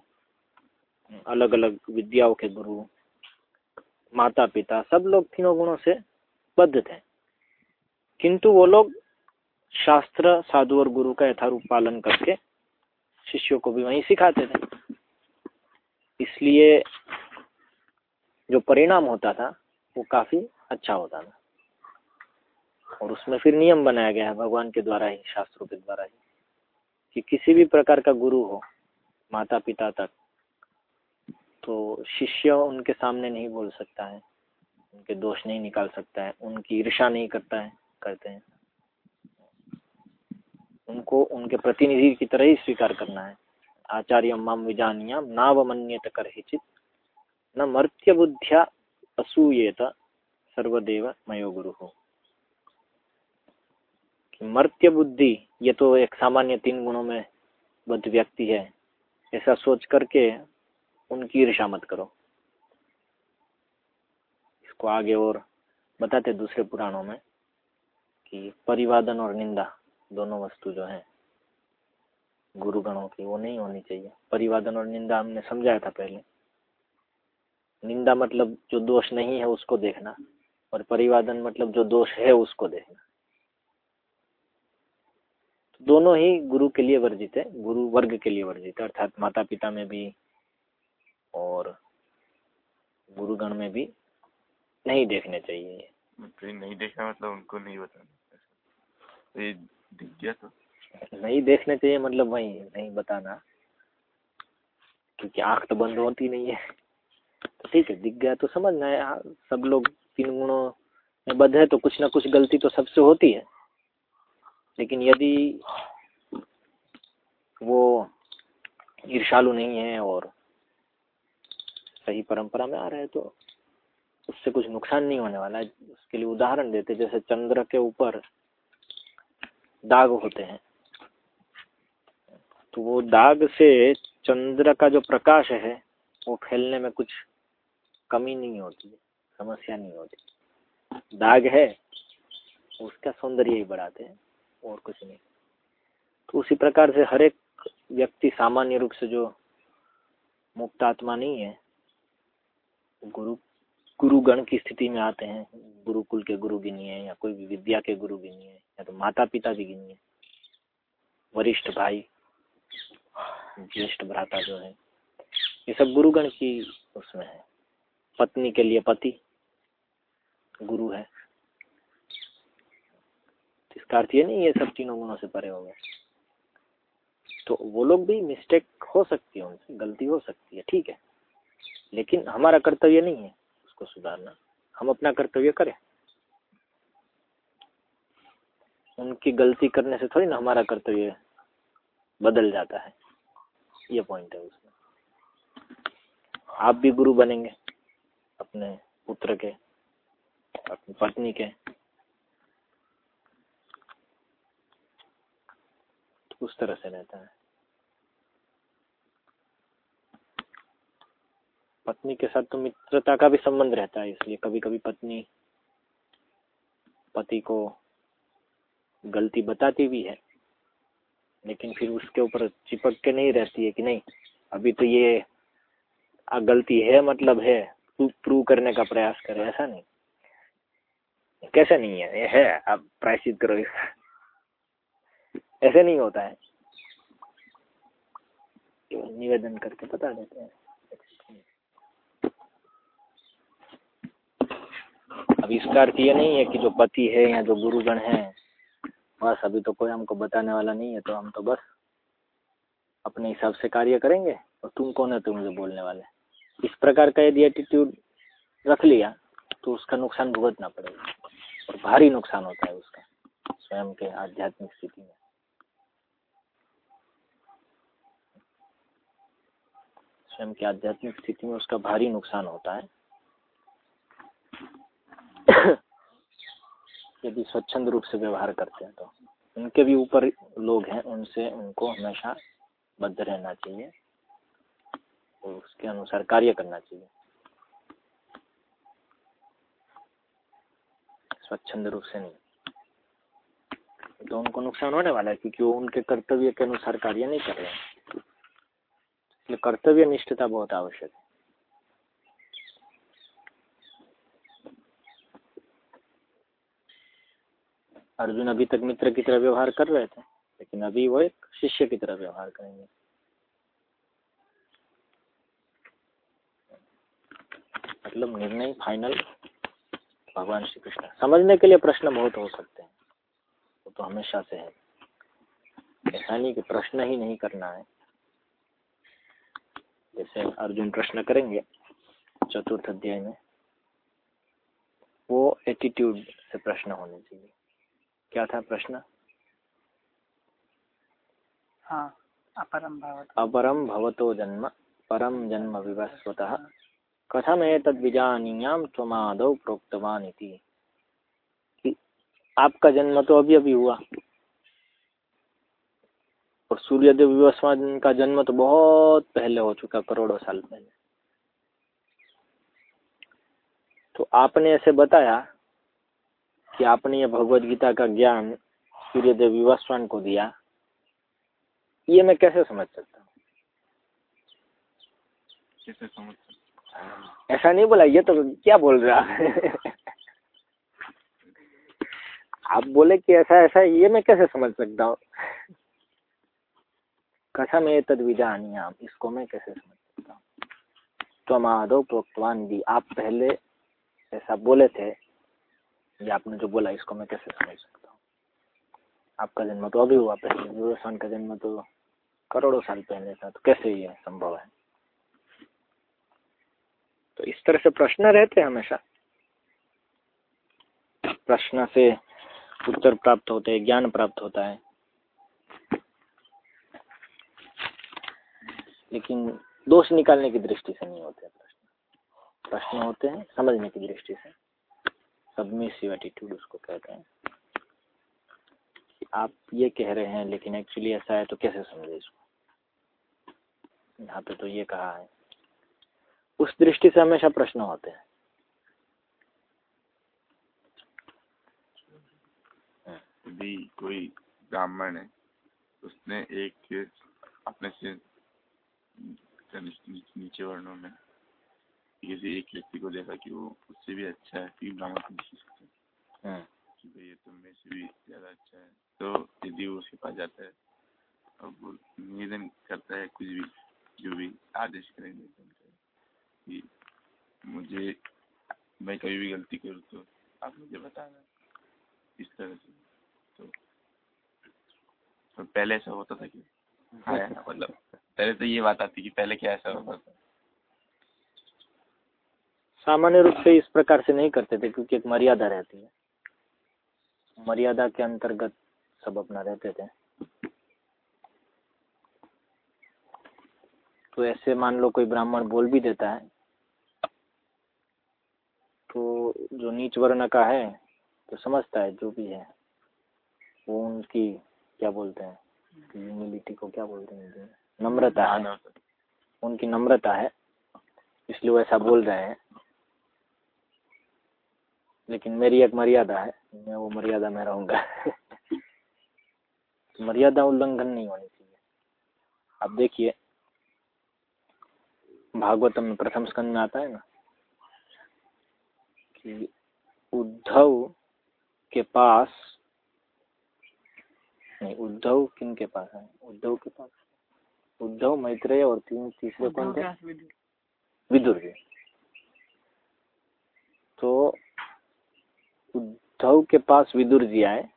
अलग अलग विद्याओं के गुरु माता पिता सब लोग तीनों गुणों से बद्ध थे। किंतु वो लोग शास्त्र साधु और गुरु का यथारूप पालन करके शिष्यों को भी वहीं सिखाते थे। इसलिए जो परिणाम होता था, वो काफ़ी अच्छा होता था। और उसमें फिर नियम बनाया गया है भगवान के द्वारा ही, शास्त्रों के द्वारा ही, कि किसी भी प्रकार का गुरु हो माता पिता तक तो शिष्य उनके सामने नहीं बोल सकता है, उनके दोष नहीं निकाल सकता है, उनकी ईर्षा नहीं करता है, करते हैं। उनको उनके प्रतिनिधि की तरह ही स्वीकार करना है। आचार्य माम विजानियाम, नावमन्यत कर हिचित न मर्त्य बुद्धिया असूयेत, सर्वदेव मयो गुरु। हो मर्त्य बुद्धि ये तो एक सामान्य तीन गुणों में बद्ध व्यक्ति है, ऐसा सोच करके उनकी ईर्षा मत करो। इसको आगे और बताते दूसरे पुराणों में कि परिवादन और निंदा। दोनों वस्तु जो है, गुरुगणों की, वो नहीं होनी चाहिए। परिवादन और निंदा हमने समझाया था पहले। निंदा मतलब जो दोष नहीं है उसको देखना और परिवादन मतलब जो दोष है उसको देखना। तो दोनों ही गुरु के लिए वर्जित है, गुरु वर्ग के लिए वर्जित है, अर्थात माता पिता में भी और गुरुगण में भी नहीं देखने चाहिए। नहीं देखना मतलब उनको नहीं बताना। दिख गया तो नहीं देखने चाहिए मतलब वही, नहीं बताना। क्योंकि आँख तो बंद होती नहीं है। तो ठीक है, दिख गया तो समझना है सब लोग तीन गुणों में बद्ध है तो कुछ ना कुछ गलती तो सबसे होती है। लेकिन यदि वो ईर्षालु नहीं है और सही परंपरा में आ रहे हैं तो उससे कुछ नुकसान नहीं होने वाला है। उसके लिए उदाहरण देते जैसे चंद्र के ऊपर दाग होते हैं। तो वो दाग से चंद्र का जो प्रकाश है, वो फैलने में कुछ कमी नहीं होती है समस्या नहीं होती। दाग है, उसका सौंदर्य ही बढ़ाते हैं, और कुछ नहीं। तो उसी प्रकार से हर एक व्यक्ति सामान्य रूप से जो मुक्त आत्मा नहीं है, गुरु गुरुगण की स्थिति में आते हैं। गुरुकुल के गुरु गिनिए या कोई भी विद्या के गुरु गिनिए या तो माता पिता भी गिनिए वरिष्ठ भाई, ज्येष्ठ भ्राता जो है, ये सब गुरुगण की उसमें है। पत्नी के लिए पति, गुरु है। इसका अर्थ ये नहीं ये सब तीनों गुणों से परे हो गए तो वो लोग भी मिस्टेक हो सकती है उनसे, गलती हो सकती है, ठीक है। लेकिन हमारा कर्तव्य नहीं है। उसको सुधारना। हम अपना कर्तव्य करें। उनकी गलती करने से थोड़ी ना हमारा कर्तव्य बदल जाता है। ये पॉइंट है उसमें। आप भी गुरु बनेंगे, अपने पुत्र के, अपनी पत्नी के। उस तरह से रहता है। पत्नी के साथ तो मित्रता का भी संबंध रहता है, इसलिए कभी कभी पत्नी पति को गलती बताती भी है, लेकिन फिर उसके ऊपर चिपक के नहीं रहती है कि नहीं, अभी तो ये गलती है मतलब है प्रूव करने का प्रयास करे, ऐसा नहीं। कैसे नहीं है, ये है, आप प्रायश्चित करो ऐसे नहीं होता है। निवेदन करके बता देते हैं। अब इसका अर्थ ये नहीं है कि जो पति है या जो गुरुगण है, बस अभी तो कोई हमको बताने वाला नहीं है तो हम तो बस अपने हिसाब से कार्य करेंगे और तुम कौन है तो मुझे बोलने वाले। इस प्रकार का यदि एटीट्यूड रख लिया तो उसका नुकसान भुगतना पड़ेगा और भारी नुकसान होता है उसका, स्वयं के आध्यात्मिक स्थिति में। स्वयं की आध्यात्मिक स्थिति में उसका भारी नुकसान होता है। यदि स्वच्छंद रूप से व्यवहार करते हैं तो। उनके भी ऊपर लोग हैं, उनसे उनको हमेशा बद्ध रहना चाहिए और उसके अनुसार कार्य करना चाहिए। स्वच्छंद रूप से नहीं। तो उनको नुकसान होने वाला है क्योंकि वो उनके कर्तव्य के अनुसार कार्य नहीं कर रहे हैं। इसलिए कर्तव्य निष्ठता बहुत आवश्यक है। अर्जुन अभी तक मित्र की तरह व्यवहार कर रहे थे, लेकिन अभी वो एक शिष्य की तरह व्यवहार करेंगे। मतलब निर्णय फाइनल भगवान श्री कृष्ण समझने के लिए प्रश्न बहुत हो सकते हैं। वो तो हमेशा से है। ऐसा नहीं कि प्रश्न ही नहीं करना है। जैसे अर्जुन प्रश्न करेंगे, चतुर्थ अध्याय में, वो एटीट्यूड से प्रश्न होने चाहिए। क्या था प्रश्न? हाँ अपरम भवत। अपरम भवतो जन्म परम जन्म विवस्वतः। कथमेतद्विजानीयाम त्वमादौ प्रोक्तवान इति। आपका जन्म तो अभी अभी हुआ। और सूर्यदेव विवस्वान का जन्म तो बहुत पहले हो चुका करोड़ों साल पहले। तो आपने ऐसे बताया कि आपने ये भगवत गीता का ज्ञान सूर्यदेव विवस्वान को दिया ये मैं कैसे समझ सकता हूँ? कैसे समझ सकते ऐसा नहीं बोला ये तो क्या बोल रहा आप बोले कि ऐसा ऐसा ये मैं कैसे समझ सकता हूँ? कथा में तद विजानी आप इसको मैं कैसे समझ सकता हूँ? तो आदो प्रोक्तवान दी आप पहले ऐसा बोले थे ये आपने जो बोला, इसको मैं कैसे समझ सकता हूँ? आपका जन्म तो अभी हुआ, पहले विवेशन का जन्म तो करोड़ों साल पहले था तो कैसे ये संभव है? तो इस तरह से प्रश्न रहते हैं हमेशा। प्रश्न से उत्तर प्राप्त होते हैं, ज्ञान प्राप्त होता है। लेकिन दोष निकालने की दृष्टि से नहीं होते प्रश्न। प्रश्न होते हैं, समझने की दृष्टि से। सबमिसिव एटीट्यूड उसको कहते हैं। आप ये कह रहे हैं, लेकिन एक्चुअली ऐसा है तो कैसे समझे इसको? यहाँ पे तो ये कहा है। उस दृष्टि से हमेशा प्रश्न होते हैं। यदि कोई ब्राह्मण है, उसने एक अपने से नीचे वर्णों में किसी एक व्यक्ति को देखा कि वो उससे भी अच्छा है फिर ब्राह्मण को हैं कि भाई ये तो मेरे से भी ज़्यादा अच्छा है तो यदि वो उसके पास जाता है और वो निवेदन करता है कुछ भी जो भी आदेश करेंगे कि मुझे मैं कभी भी गलती करूँ तो आप मुझे बताना इस तरह से तो, तो पहले ऐसा होता था कि हाँ मतलब पहले तो ये बात आती कि पहले क्या ऐसा होता था सामान्य रूप से इस प्रकार से नहीं करते थे क्योंकि एक मर्यादा रहती है। मर्यादा के अंतर्गत सब अपना रहते थे। तो ऐसे मान लो कोई ब्राह्मण बोल भी देता है तो जो नीच वर्ण का है तो समझता है जो भी है वो उनकी क्या बोलते हैं ह्यूमिलिटी को क्या बोलते हैं नम्रता है। उनकी नम्रता है इसलिए वो ऐसा बोल रहे हैं। लेकिन मेरी एक मर्यादा है मैं वो मर्यादा में रहूँगा। मर्यादा उल्लंघन नहीं होनी चाहिए। आप देखिए भागवतम में प्रथम स्कंद में आता है ना कि उद्धव के पास नहीं उद्धव किन के पास है? उद्धव के पास? उद्धव मैत्रेय और तीन तीसरे कौन थे? विदुर जी। तो उद्धव के पास विदुर जी आए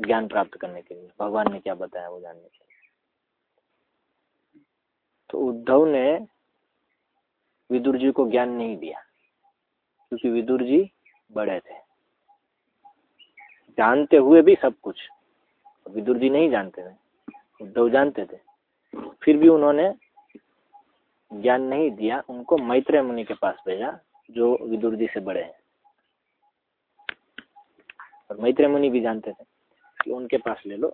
ज्ञान प्राप्त करने के लिए। भगवान ने क्या बताया वो जानने के लिए? तो उद्धव ने विदुर जी को ज्ञान नहीं दिया, क्योंकि विदुर जी बड़े थे। जानते हुए भी सब कुछ। विदुर जी नहीं जानते थे, उद्धव जानते थे। फिर भी उन्होंने ज्ञान नहीं दिया, उनको मैत्रेय मुनि के पास भेजा, जो विदुर जी से बड़े हैं। और मैत्रेय मुनि भी जानते थे कि उनके पास ले लो।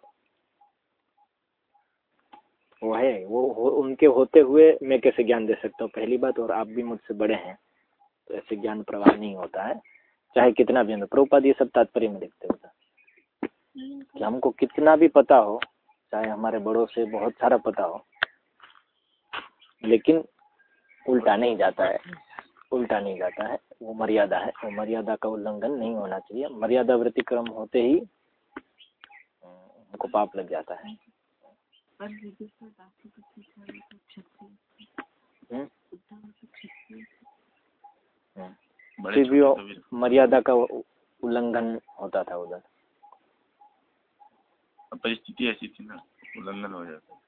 वो है वो हो, उनके होते हुए मैं कैसे ज्ञान दे सकता हूँ? पहली बात और आप भी मुझसे बड़े हैं तो ऐसे ज्ञान प्रवाह नहीं होता है। चाहे कितना भी अंदर प्रभुपाद ये सब तात्पर्य में देखते होता कि हमको कितना भी पता हो चाहे हमारे बड़ों से बहुत सारा पता हो लेकिन उल्टा नहीं जाता है। उल्टा नहीं जाता है वो मर्यादा है वो मर्यादा का उल्लंघन नहीं होना चाहिए मर्यादा व्यतिक्रम होते ही उनको पाप लग जाता है हम्म? हम्म। बड़े फिर भी तो मर्यादा का उल्लंघन होता था उधर परिस्थिति ऐसी थी ना उल्लंघन हो जाता है।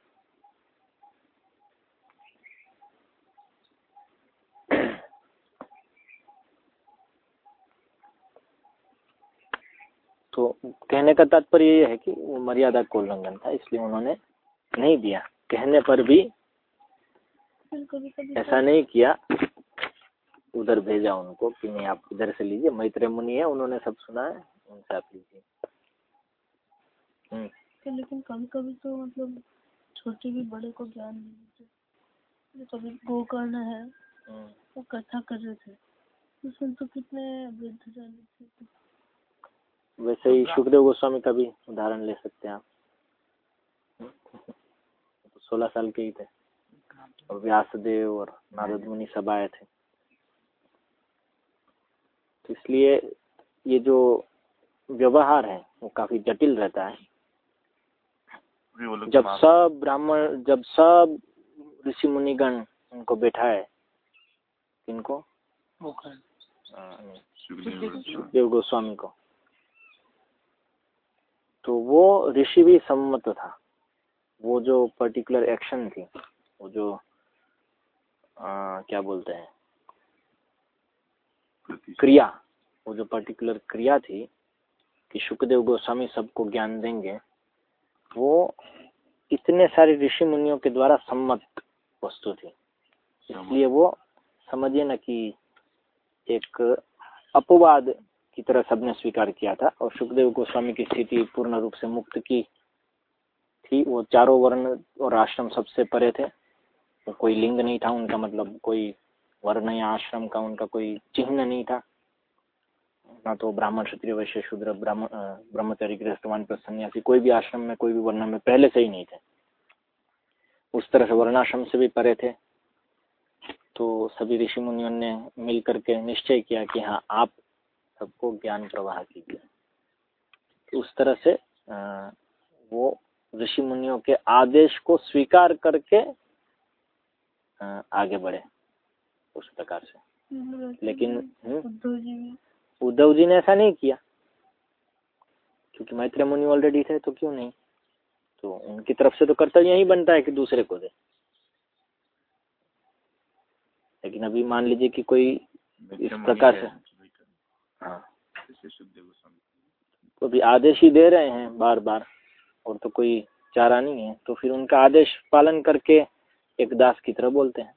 तो कहने का तात्पर्य ये है कि वो मर्यादा का उल्लंघन था इसलिए उन्होंने नहीं दिया। कहने पर भी कभी कभी ऐसा नहीं किया। उधर भेजा उनको कि नहीं आप इधर से लीजिए मैत्रेय मुनि है उन्होंने सब सुना है उनसे आप लीजिए। हम्म, लेकिन कभी कभी तो मतलब छोटे भी बड़े को ज्ञान नहीं देते कभी गोकर्ण है हम्म। वो कथा कर रहे थे। उसमें तो कितने वृद्ध जन थे। वैसे ही सुखदेव गोस्वामी का भी उदाहरण ले सकते हैं आप। तो सोलह साल के ही थे। और व्यासदेव और नारद मुनि सब आए थे। तो इसलिए ये जो व्यवहार है वो काफ़ी जटिल रहता है। जब सब ब्राह्मण जब सब ऋषि मुनिगण उनको बैठाए किनको? वो कर सुखदेव देव गोस्वामी को। तो वो ऋषि भी सम्मत था। वो जो पर्टिकुलर एक्शन थी वो जो आ, क्या बोलते हैं? क्रिया वो जो पर्टिकुलर क्रिया थी कि सुखदेव गोस्वामी सबको ज्ञान देंगे वो इतने सारे ऋषि मुनियों के द्वारा सम्मत वस्तु थी। इसलिए वो समझिए ना कि एक अपवाद की तरह सबने स्वीकार किया था और सुखदेव गोस्वामी की स्थिति पूर्ण रूप से मुक्त की थी। वो चारों वर्ण और आश्रम सबसे परे थे। वो कोई लिंग नहीं था उनका मतलब कोई वर्ण या आश्रम का उनका कोई चिन्ह नहीं था। ना तो ब्राह्मण, क्षत्रिय, वैश्य, शूद्र ब्रह्मचारी गृहस्थ वानप्रस्थ सन्यासी कोई भी आश्रम में, कोई भी वर्ण में पहले से ही नहीं थे। उस तरह से वर्णाश्रम से भी परे थे। तो सभी ऋषि मुनियों ने मिल करके निश्चय किया कि हाँ आप सबको ज्ञान प्रवाह कीजिए। तो उस तरह से वो ऋषि मुनियों के आदेश को स्वीकार करके आगे बढ़े उस प्रकार से। लेकिन हम्म, उद्धव जी भी उद्धव जी ने ऐसा नहीं किया। क्योंकि मैत्रेय मुनि ऑलरेडी थे तो क्यों नहीं? तो उनकी तरफ़ से तो कर्तव्य यही बनता है कि दूसरे को दे। लेकिन अभी मान लीजिए कि कोई इस प्रकार से है, तो भी आदेश ही दे रहे हैं बार बार और तो कोई चारा नहीं है। तो फिर उनका आदेश पालन करके एक दास की तरह बोलते हैं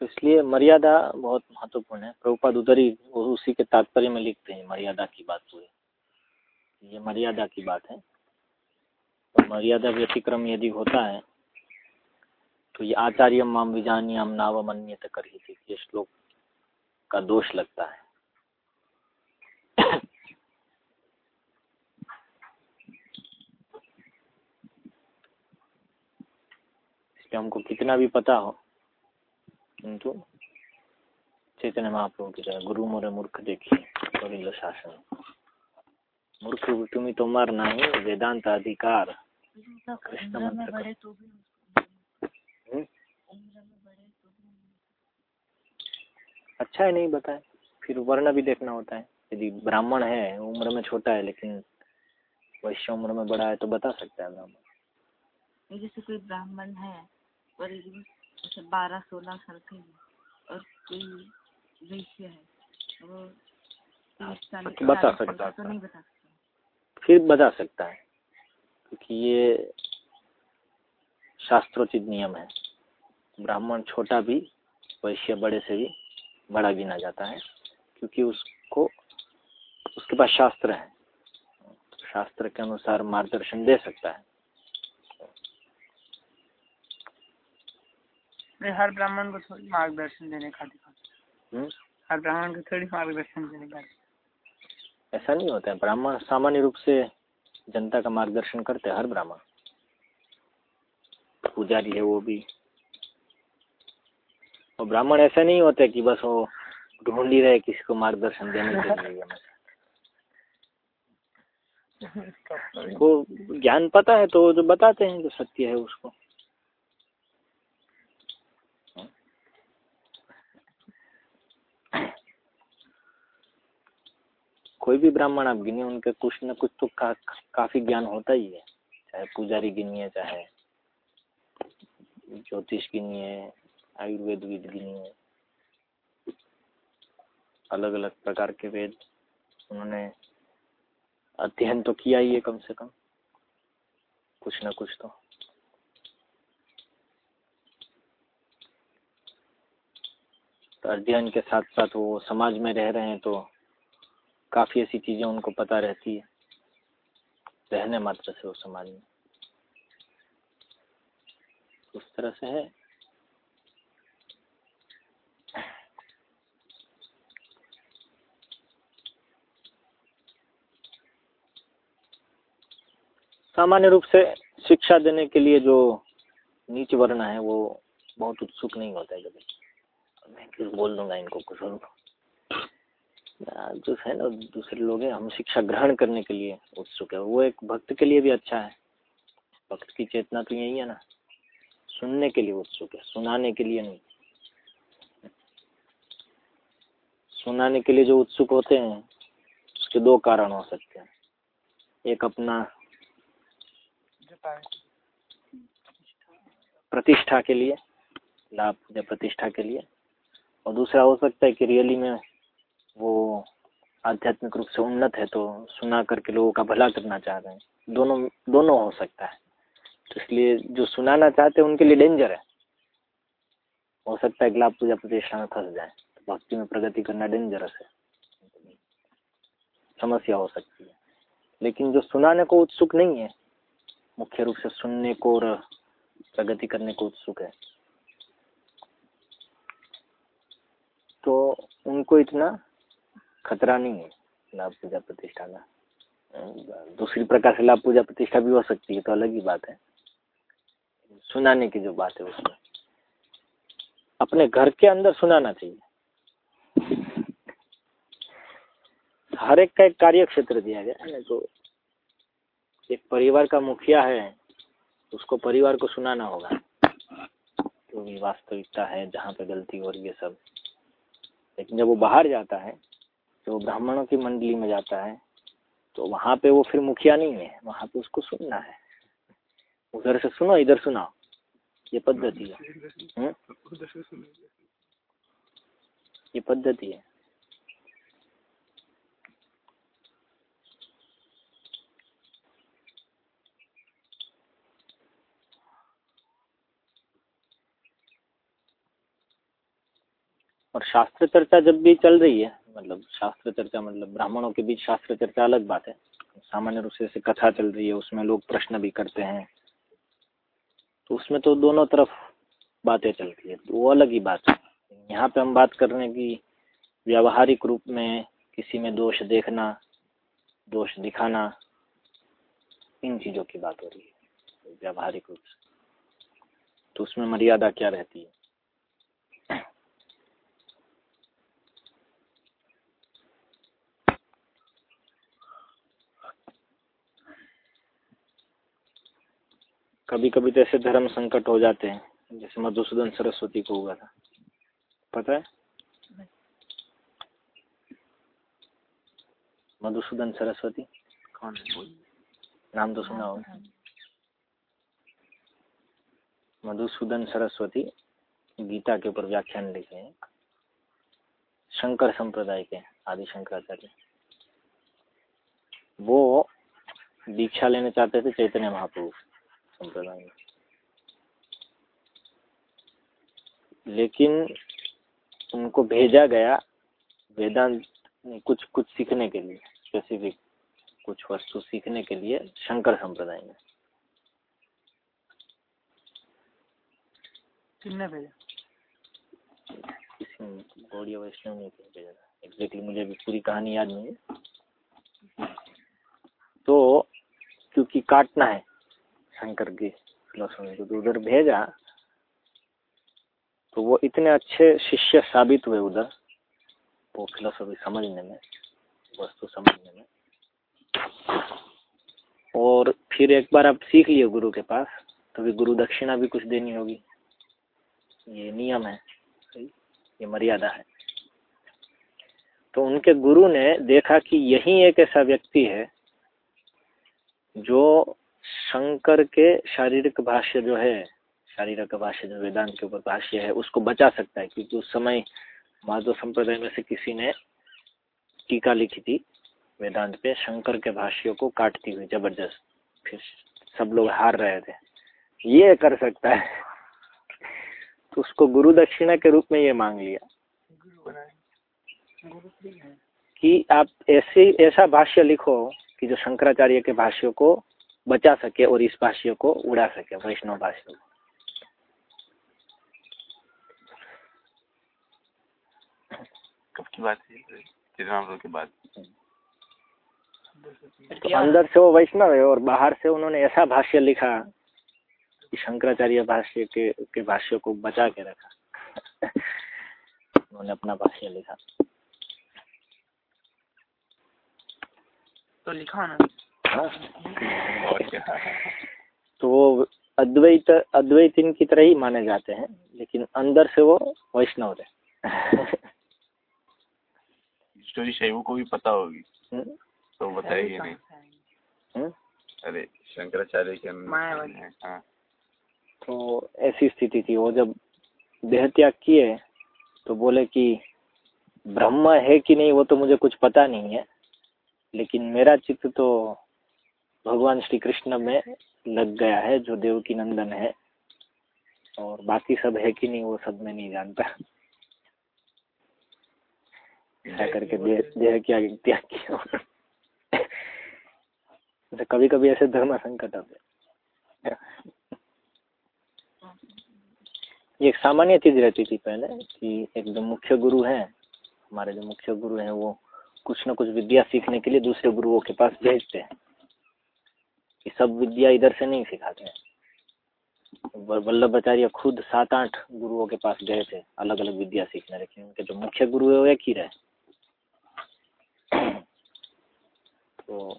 तो इसलिए मर्यादा बहुत महत्वपूर्ण है। प्रभुपाद उधर ही उसी के तात्पर्य में लिखते हैं, मर्यादा की बात पूरी ये मर्यादा की बात है। और मर्यादा व्यतिक्रम यदि होता है तो ये आचार्य माम विजानियम नावमन्यत कर ही ये श्लोक का दोष लगता है। हमको कितना भी पता हो किंतु चैतन्य महाप्रभु की तरह गुरु मोरे मूर्ख देखिए गोविंद शासन। मूर्ख तुम्हें तो मर नहीं वेदांत अधिकार। कृष्ण मंत्र तो हम्म? तो अच्छा है नहीं बताए। फिर वर्ण भी देखना होता है। यदि ब्राह्मण है उम्र में छोटा है लेकिन वैश्य उम्र में बड़ा है तो बता सकता है ब्राह्मण जैसे कोई ब्राह्मण है और जैसे बारह सोलह साल के हैं। और कोई वैश्य है। वो तो बता सकता तो नहीं बता सकता। फिर बता सकता है क्योंकि ये शास्त्रोचित नियम है। ब्राह्मण छोटा भी वैश्य बड़े से भी बड़ा गिना जाता है। क्योंकि उसको उसके पास शास्त्र है। शास्त्र के अनुसार मार्गदर्शन दे सकता है नहीं हर ब्राह्मण को थोड़ी मार्गदर्शन देने का अधिकार हम्म? हर ब्राह्मण को थोड़ी मार्गदर्शन देने का ऐसा नहीं होता है। ब्राह्मण सामान्य रूप से जनता का मार्गदर्शन करते हैं हर ब्राह्मण। पुजारी है वो भी। और ब्राह्मण ऐसा नहीं होते कि बस वो ढूंढ ही रहे किसी को मार्गदर्शन देने के लिए। को ज्ञान पता है तो जो बताते हैं जो सत्य है उसको। कोई भी ब्राह्मण आप गिने उनके कुछ न कुछ तो का, काफ़ी ज्ञान होता ही है। चाहे पुजारी गिनिए चाहे ज्योतिष गिनिए आयुर्वेद विद गिनिए। अलग अलग प्रकार के वेद उन्होंने अध्ययन तो किया ही है कम से कम। कुछ न कुछ तो। तो अध्ययन के साथ साथ वो समाज में रह रहे हैं तो काफ़ी ऐसी चीज़ें उनको पता रहती है। रहने मात्र से वो समाज में। उस तरह से है। सामान्य रूप से शिक्षा देने के लिए जो नीच वर्ण है, वो बहुत उत्सुक नहीं होता है कभी। मैं कुछ बोल दूँगा इनको कुछ और? जो है ना, दूसरे लोग हैं, हम शिक्षा ग्रहण करने के लिए उत्सुक है। वो एक भक्त के लिए भी अच्छा है। भक्त की चेतना तो यही है ना। सुनने के लिए उत्सुक है, सुनाने के लिए नहीं। सुनाने के लिए जो उत्सुक होते हैं, उसके दो कारण हो सकते हैं। एक अपना प्रतिष्ठा के लिए, लाभ या प्रतिष्ठा के लिए, और दूसरा हो सकता है कि रियली में वो आध्यात्मिक रूप से उन्नत है तो सुना करके लोगों का भला करना चाह रहे हैं। दोनों दोनों हो सकता है। तो इसलिए जो सुनाना चाहते हैं, उनके लिए डेंजर है। हो सकता है कि लाभ पूजा प्रतिष्ठा में फंस जाए तो भक्ति में प्रगति करना डेंजरस है। समस्या हो सकती है। लेकिन जो सुनाने को उत्सुक नहीं है, मुख्य रूप से सुनने को और प्रगति करने को उत्सुक है। तो उनको इतना खतरा नहीं है लाभ पूजा प्रतिष्ठा का दूसरी प्रकार से लाभ पूजा प्रतिष्ठा भी हो सकती है तो अलग ही बात है। सुनाने की जो बात है उसमें। अपने घर के अंदर सुनाना चाहिए। हर एक का एक कार्य क्षेत्र दिया गया है तो एक परिवार का मुखिया है, उसको परिवार को सुनाना होगा। भी वास्तविकता है, जहाँ पे गलती हो रही है सब। लेकिन जब वो बाहर जाता है तो ब्राह्मणों की मंडली में जाता है तो वहाँ पे वो फिर मुखिया नहीं है वहाँ पे उसको सुनना है। उधर से सुनो इधर सुनाओ। ये पद्धति है। ये पद्धति है। और शास्त्र चर्चा जब भी चल रही है मतलब शास्त्र चर्चा मतलब ब्राह्मणों के बीच शास्त्र चर्चा अलग बात है। सामान्य रूप से कथा चल रही है, उसमें लोग प्रश्न भी करते हैं। तो उसमें तो दोनों तरफ़ बातें चलती है तो वो अलग ही बात है। यहाँ पे हम बात कर रहे हैं कि व्यावहारिक रूप में किसी में दोष देखना, दोष दिखाना, इन चीज़ों की बात हो रही है, व्यावहारिक रूप से। तो उसमें मर्यादा क्या रहती है? कभी कभी तो ऐसे धर्म संकट हो जाते हैं, जैसे मधुसूदन सरस्वती को हुआ था। पता है? मधुसूदन सरस्वती? कौन है? नाम तो सुना होगा। मधुसूदन सरस्वती गीता के ऊपर व्याख्यान लिखे हैं। शंकर संप्रदाय के आदि शंकराचार्य। वो दीक्षा लेने चाहते थे चैतन्य महापुरुष संप्रदाय लेकिन उनको भेजा गया वेदांत कुछ कुछ सीखने के लिए स्पेसिफिक कुछ वस्तु सीखने के लिए शंकर संप्रदाय में किसने भेजा? गौड़िया वैष्णव ने भेजा एग्जैक्टली मुझे अभी पूरी कहानी याद नहीं है। तो क्योंकि काटना है शंकर की फिलोसफी को तो उधर भेजा तो वो इतने अच्छे शिष्य साबित हुए उधर, वो फिलोसफी समझने में, वस्तु समझने में। और फिर एक बार आप सीख लिए गुरु के पास तो भी गुरु दक्षिणा भी कुछ देनी होगी। ये नियम है, ये मर्यादा है। तो उनके गुरु ने देखा कि यही एक ऐसा व्यक्ति है, जो शंकर के शारीरिक भाष्य जो है शारीरिक भाष्य जो वेदांत के ऊपर भाष्य है उसको बचा सकता है क्योंकि उस समय माधव संप्रदाय में से किसी ने टीका लिखी थी वेदांत पे शंकर के भाष्यों को काटती हुई ज़बरदस्त। फिर सब लोग हार रहे थे। ये कर सकता है। तो उसको गुरु दक्षिणा के रूप में ये मांग लिया। कि आप ऐसे ऐसा भाष्य लिखो कि जो शंकराचार्य के भाष्यों को बचा सके और इस भाष्य को उड़ा सके वैष्णव भाष्य को। कब की बात है? के बाद। तो अंदर से वो वैष्णव है और बाहर से उन्होंने ऐसा भाष्य लिखा कि शंकराचार्य भाष्य के के भाष्य को बचा के रखा। उन्होंने अपना भाष्य लिखा। तो लिखा ना। हाँ। और क्या तो वो अद्वैत अद्वैत इनकी तरह ही माने जाते हैं लेकिन अंदर से वो वैष्णव थे स्टोरी शैव को भी पता होगी। हम्म, तो बताएगी नहीं। हम्म। अरे शंकराचार्य के। है, हाँ। तो ऐसी स्थिति थी वो जब देह त्याग किए तो बोले कि ब्रह्म है कि नहीं वो तो मुझे कुछ पता नहीं है लेकिन मेरा चित्त तो भगवान श्री कृष्ण में लग गया है जो देवकी नंदन है। और बाकी सब है कि नहीं वो सब मैं नहीं जानता। ऐसा करके देह देह क्या त्याग किया। तो कभी कभी ऐसे धर्म संकट आते ये एक सामान्य चीज़ रहती थी पहले कि एक जो मुख्य गुरु हैं हमारे जो मुख्य गुरु हैं वो कुछ न कुछ विद्या सीखने के लिए दूसरे गुरुओं के पास भेजते हैं। कि सब विद्या इधर से नहीं सिखाते हैं। वल्लभाचार्य खुद सात आठ गुरुओं के पास गए थे अलग अलग विद्या सीखने लेकिन उनके जो मुख्य गुरु है, वो एक ही रहे। तो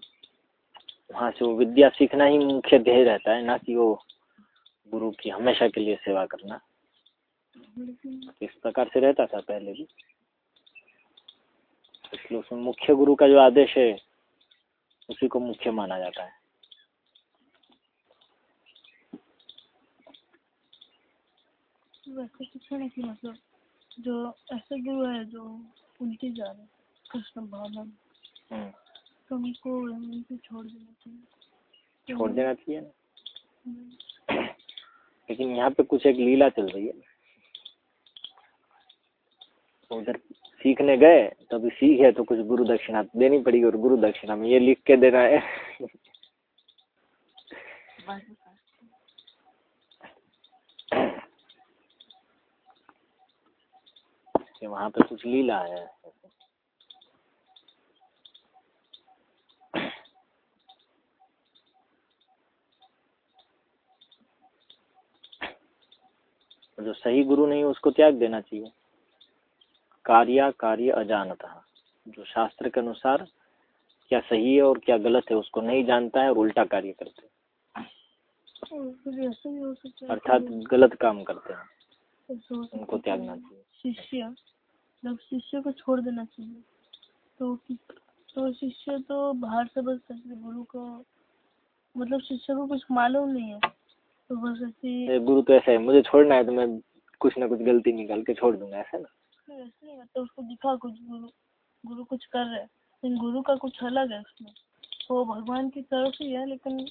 वहाँ से वो विद्या सीखना ही मुख्य ध्येय रहता है, ना कि वो गुरु की हमेशा के लिए सेवा करना। इस प्रकार से रहता था पहले भी। इसलिए उसमें मुख्य गुरु का जो आदेश है, उसी को मुख्य माना जाता है। वैसे कुछ है ना कि मतलब जो ऐसे गुरु है जो उल्टी जा रहे कृष्ण भावना हम्म, तो हमको उनको छोड़ देना चाहिए। छोड़ देना चाहिए हम्म, लेकिन यहाँ पे कुछ एक लीला चल रही है। उधर सीखने गए तो अभी सीख है तो कुछ गुरु दक्षिणा देनी पड़ेगी और गुरु दक्षिणा में ये लिख के देना है बस कि वहाँ पे कुछ लीला है। जो सही गुरु नहीं, उसको त्याग देना चाहिए। कार्य कार्य अजानता। जो शास्त्र के अनुसार क्या सही है और क्या गलत है, उसको नहीं जानता है और उल्टा कार्य करते हैं। अर्थात गलत काम करते हैं। उनको त्यागना चाहिए। शिष्य। जब शिष्य को छोड़ देना चाहिए। तो तो शिष्य तो बाहर से बस गुरु को मतलब शिष्य को कुछ मालूम नहीं है। तो बस ऐसे गुरु तो ऐसा है मुझे छोड़ना है तो मैं कुछ ना कुछ गलती निकाल के छोड़ दूँगा ऐसा ना? ऐसे नहीं मतलब उसको दिखा कुछ गुरु गुरु कुछ कर रहे हैं। लेकिन गुरु का कुछ अलग है उसमें। वो भगवान की तरफ़ ही है लेकिन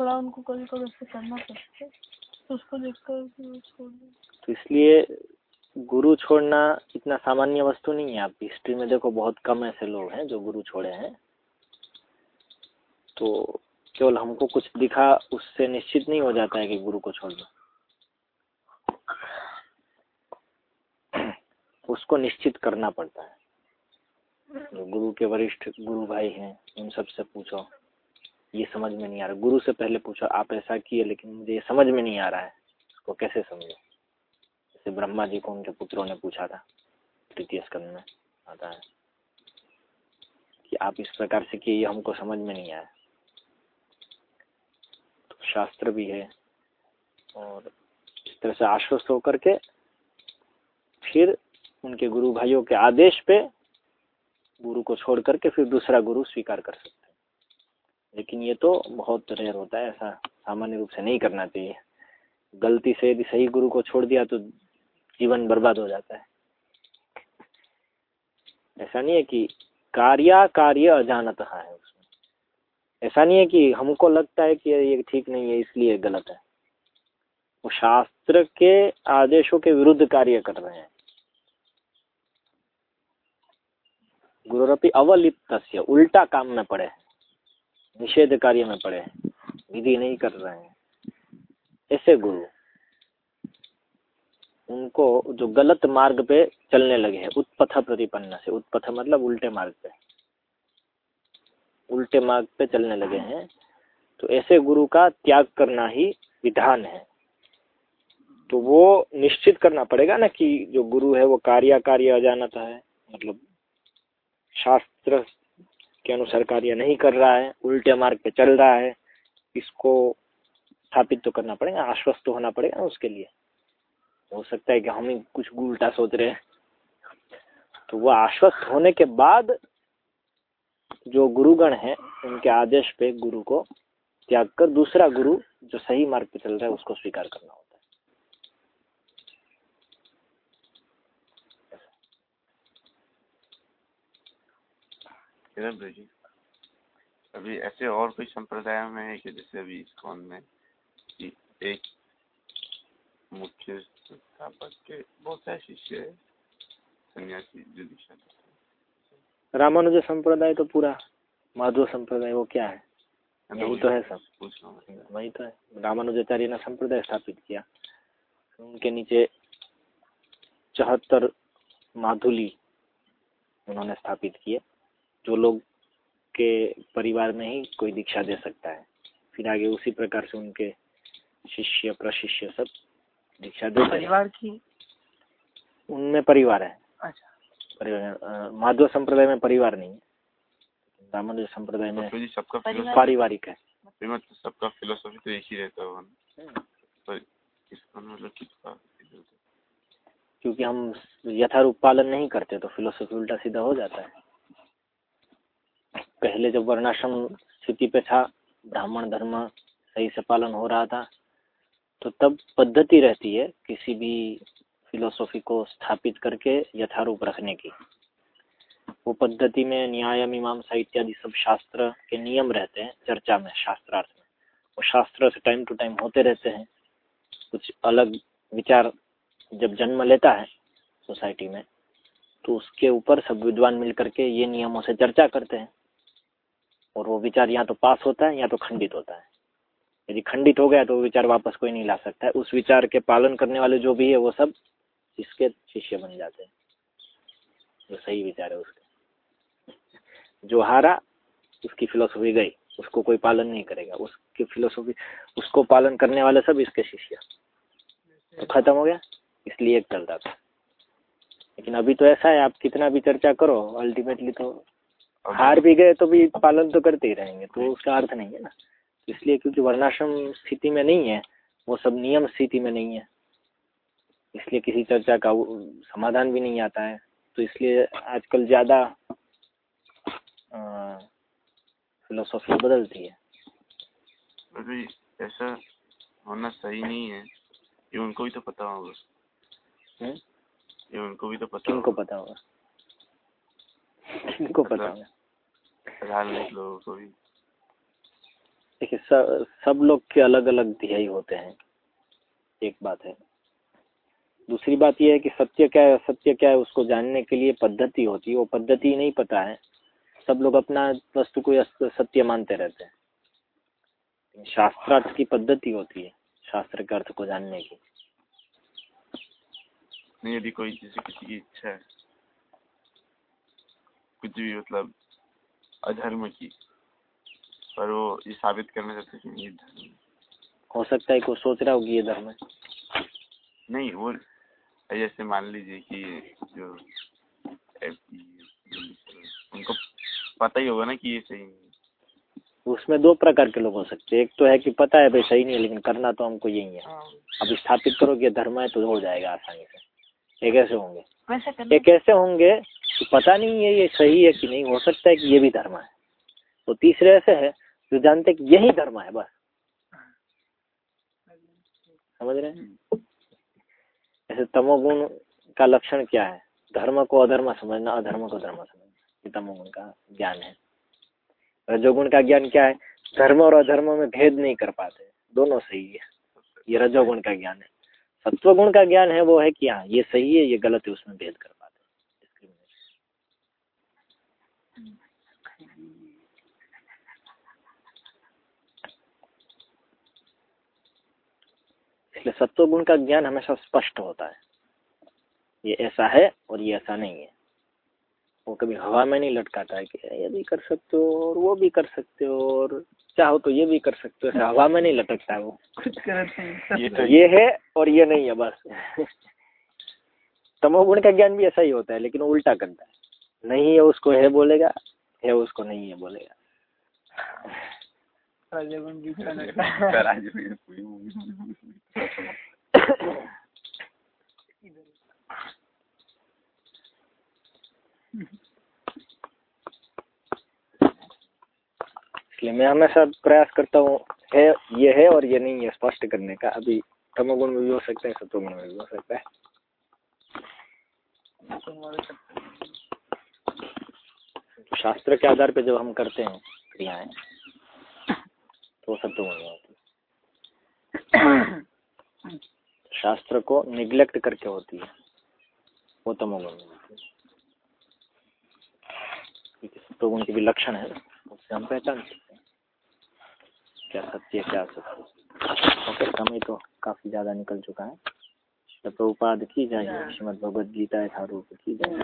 थोड़ा उनको कभी कभी ऐसे करना पड़ता है। तो उसको देख कर छोड़ दे। तो इसलिए गुरु छोड़ना इतना सामान्य वस्तु नहीं है, आप हिस्ट्री में देखो बहुत कम ऐसे लोग हैं जो गुरु छोड़े हैं। तो केवल हमको कुछ दिखा, उससे निश्चित नहीं हो जाता है कि गुरु को छोड़ दो। उसको निश्चित करना पड़ता है। जो गुरु के वरिष्ठ गुरु भाई हैं, उन सबसे पूछो। ये समझ में नहीं आ रहा। गुरु से पहले पूछो, आप ऐसा किए, लेकिन मुझे ये समझ में नहीं आ रहा है। उसको कैसे समझो? जैसे ब्रह्मा जी को उनके पुत्रों ने पूछा था, तृतीय स्कंद में, आता है, कि आप इस प्रकार से किए हमको समझ में नहीं आया। तो शास्त्र भी है, और इस तरह से आश्वस्त होकर के फिर उनके गुरु भाइयों के आदेश पे गुरु को छोड़ करके फिर दूसरा गुरु स्वीकार कर सकते हैं। लेकिन ये तो बहुत रेयर होता है, ऐसा सामान्य रूप से नहीं करना चाहिए। गलती से यदि सही गुरु को छोड़ दिया तो जीवन बर्बाद हो जाता है। ऐसा नहीं है कि कार्य कार्य अजानत है उसमें। ऐसा नहीं है कि हमको लगता है कि ये ठीक नहीं है, इसलिए गलत है। वो शास्त्र के आदेशों के विरुद्ध कार्य कर रहे हैं। गुरुरपी अवलिप्त उल्टा काम में पड़े निषेध कार्य में पड़े विधि नहीं कर रहे हैं। ऐसे गुरु उनको जो गलत मार्ग पे चलने लगे हैं, उत्पथ प्रतिपन्न से, उत्पथ मतलब उल्टे मार्ग पे। उल्टे मार्ग पे चलने लगे हैं। तो ऐसे गुरु का त्याग करना ही विधान है। तो वो निश्चित करना पड़ेगा ना कि जो गुरु है वो कार्य कार्य अजानता है मतलब शास्त्र के अनुसार कार्य नहीं कर रहा है, उल्टे मार्ग पे चल रहा है, इसको स्थापित तो करना पड़ेगा, आश्वस्त होना पड़ेगा उसके लिए। हो सकता है कि हम ही कुछ उल्टा सोच रहे हैं। तो वो आश्वस्त होने के बाद जो गुरुगण है, उनके आदेश पे गुरु को त्याग कर दूसरा गुरु जो सही मार्ग पे चल रहा है, उसको स्वीकार करना होता है। अभी ऐसे और कोई संप्रदाय में है कि जैसे अभी इस्कॉन में एक मुख्य संस्थापक के बहुत सारे शिष्य है सन्यासी जो दीक्षा रामानुज संप्रदाय तो पूरा माधव संप्रदाय वो क्या है? यही तो है सब। वही तो है। रामानुजाचार्य ने संप्रदाय स्थापित किया। उनके नीचे चौहत्तर माधुली उन्होंने स्थापित किए। जो लोग के परिवार में ही कोई दीक्षा दे सकता है। फिर आगे उसी प्रकार से उनके शिष्य प्रशिष्य सब दीक्षा दे परिवार की? उनमें परिवार है। अच्छा। परिवार माधव संप्रदाय में परिवार नहीं है। रामानुज संप्रदाय में तो सबका पारिवारिक है। सबका फिलोसॉफी तो एक ही रहता इसका मतलब किसका क्योंकि हम यथारूप पालन नहीं करते तो फिलोसफी उल्टा सीधा हो जाता है। पहले जब वर्णाश्रम स्थिति पे था ब्राह्मण धर्म सही से पालन हो रहा था तो तब पद्धति रहती है किसी भी फिलोसॉफी को स्थापित करके यथारूप रखने की। वो पद्धति में न्याय, मीमांसा इत्यादि सब शास्त्र के नियम रहते हैं, चर्चा में, शास्त्रार्थ में। वो शास्त्र से टाइम टू टाइम होते रहते हैं। कुछ अलग विचार जब जन्म लेता है सोसाइटी में तो उसके ऊपर सब विद्वान मिल करके ये नियमों से चर्चा करते हैं। और वो विचार या तो पास होता है या तो खंडित होता है। यदि खंडित हो गया तो वो विचार वापस कोई नहीं ला सकता है। उस विचार के पालन करने वाले जो भी है, वो सब इसके शिष्य बन जाते हैं। जो सही विचार है उसके। जो हारा, उसकी फिलोसफी गई, उसको कोई पालन नहीं करेगा। उसकी फिलोसफी उसको पालन करने वाले सब इसके शिष्य तो खत्म हो गया। इसलिए चलता था। लेकिन अभी तो ऐसा है, आप कितना भी चर्चा करो अल्टीमेटली तो हार भी गए तो भी पालन तो करते ही रहेंगे तो उसका अर्थ नहीं है ना। इसलिए क्योंकि वर्णाश्रम स्थिति में नहीं है वो सब नियम स्थिति में नहीं है। इसलिए किसी चर्चा का समाधान भी नहीं आता है। तो इसलिए आजकल ज़्यादा फिलोसॉफी बदलती है। अभी ऐसा होना सही नहीं है। ये उनको भी तो पता होगा? ये उनको भी तो पता होगा। पता होगा? किनको पता होगा? लोगों को भी। देखिए सब लोग के अलग अलग ध्येय होते हैं। एक बात है। दूसरी बात यह है कि सत्य क्या है सत्य क्या है, उसको जानने के लिए पद्धति होती है। वो पद्धति नहीं पता है। सब लोग अपना वस्तु को सत्य मानते रहते हैं। शास्त्रार्थ की पद्धति होती है, शास्त्र के अर्थ को जानने की। नहीं, यदि कोई जैसे किसी की इच्छा है, कुछ भी मतलब अधर्म की पर वो ये साबित करना ये है। हो सकता है कि वो सोच रहा होगी ये धर्म है। नहीं वो जैसे मान लीजिए कि जो उनको पता ही होगा ना कि ये सही नहीं है। उसमें दो प्रकार के लोग हो सकते हैं। एक तो है कि पता है भाई सही नहीं है लेकिन करना तो हमको यही है। हाँ। अब स्थापित करो कि धर्म है तो हो जाएगा आसानी से। एक ऐसे होंगे? एक ऐसे होंगे कि पता नहीं है ये सही है कि नहीं। हो सकता है कि ये भी धर्म है। तो तीसरे ऐसे है जो जानते कि यही धर्म है, बस। समझ रहे हैं? ऐसे तमोगुण का लक्षण क्या है? धर्म को अधर्म समझना, अधर्म को धर्म समझना, ये तमोगुण का ज्ञान है। रजोगुण का ज्ञान क्या है? धर्म और अधर्म में भेद नहीं कर पाते, दोनों सही है। ये रजोगुण का ज्ञान है। सत्वगुण का ज्ञान है वो है कि हाँ ये सही है, ये गलत है, उसमें भेद कर। इसलिए सत्वगुण का ज्ञान हमेशा स्पष्ट होता है। ये ऐसा है और ये ऐसा नहीं है। वो कभी हवा में नहीं लटकाता है कि ये भी कर सकते हो और वो भी कर सकते हो और चाहो तो ये भी कर सकते हो ऐसे हवा में नहीं लटकता है वो। कुछ करते ये तो ये है और ये नहीं है बस। तमोगुण का ज्ञान भी ऐसा ही होता है लेकिन वो उल्टा करता है। नहीं है उसको है बोलेगा है उसको नहीं है बोलेगा। इसलिए मैं हमेशा प्रयास करता हूँ, है, ये है और ये नहीं है, स्पष्ट करने का। अभी तमोगुण में भी हो सकता है सत्वगुण में भी हो सकता है। तो शास्त्र के आधार पे जब हम करते हैं क्रियाएँ तो सत्वगुण में होती है। शास्त्र को निग्लेक्ट करके होती है। वो तमोगुण तो होती। है क्योंकि सत्वगुण के भी लक्षण है, उससे हम पहचान सकते हैं। क्या सत्य क्या सत्य ओके, समय तो काफ़ी ज़्यादा निकल चुका है। तो उपाध की जाए श्रीमद भगवद गीता यथारूप की जाए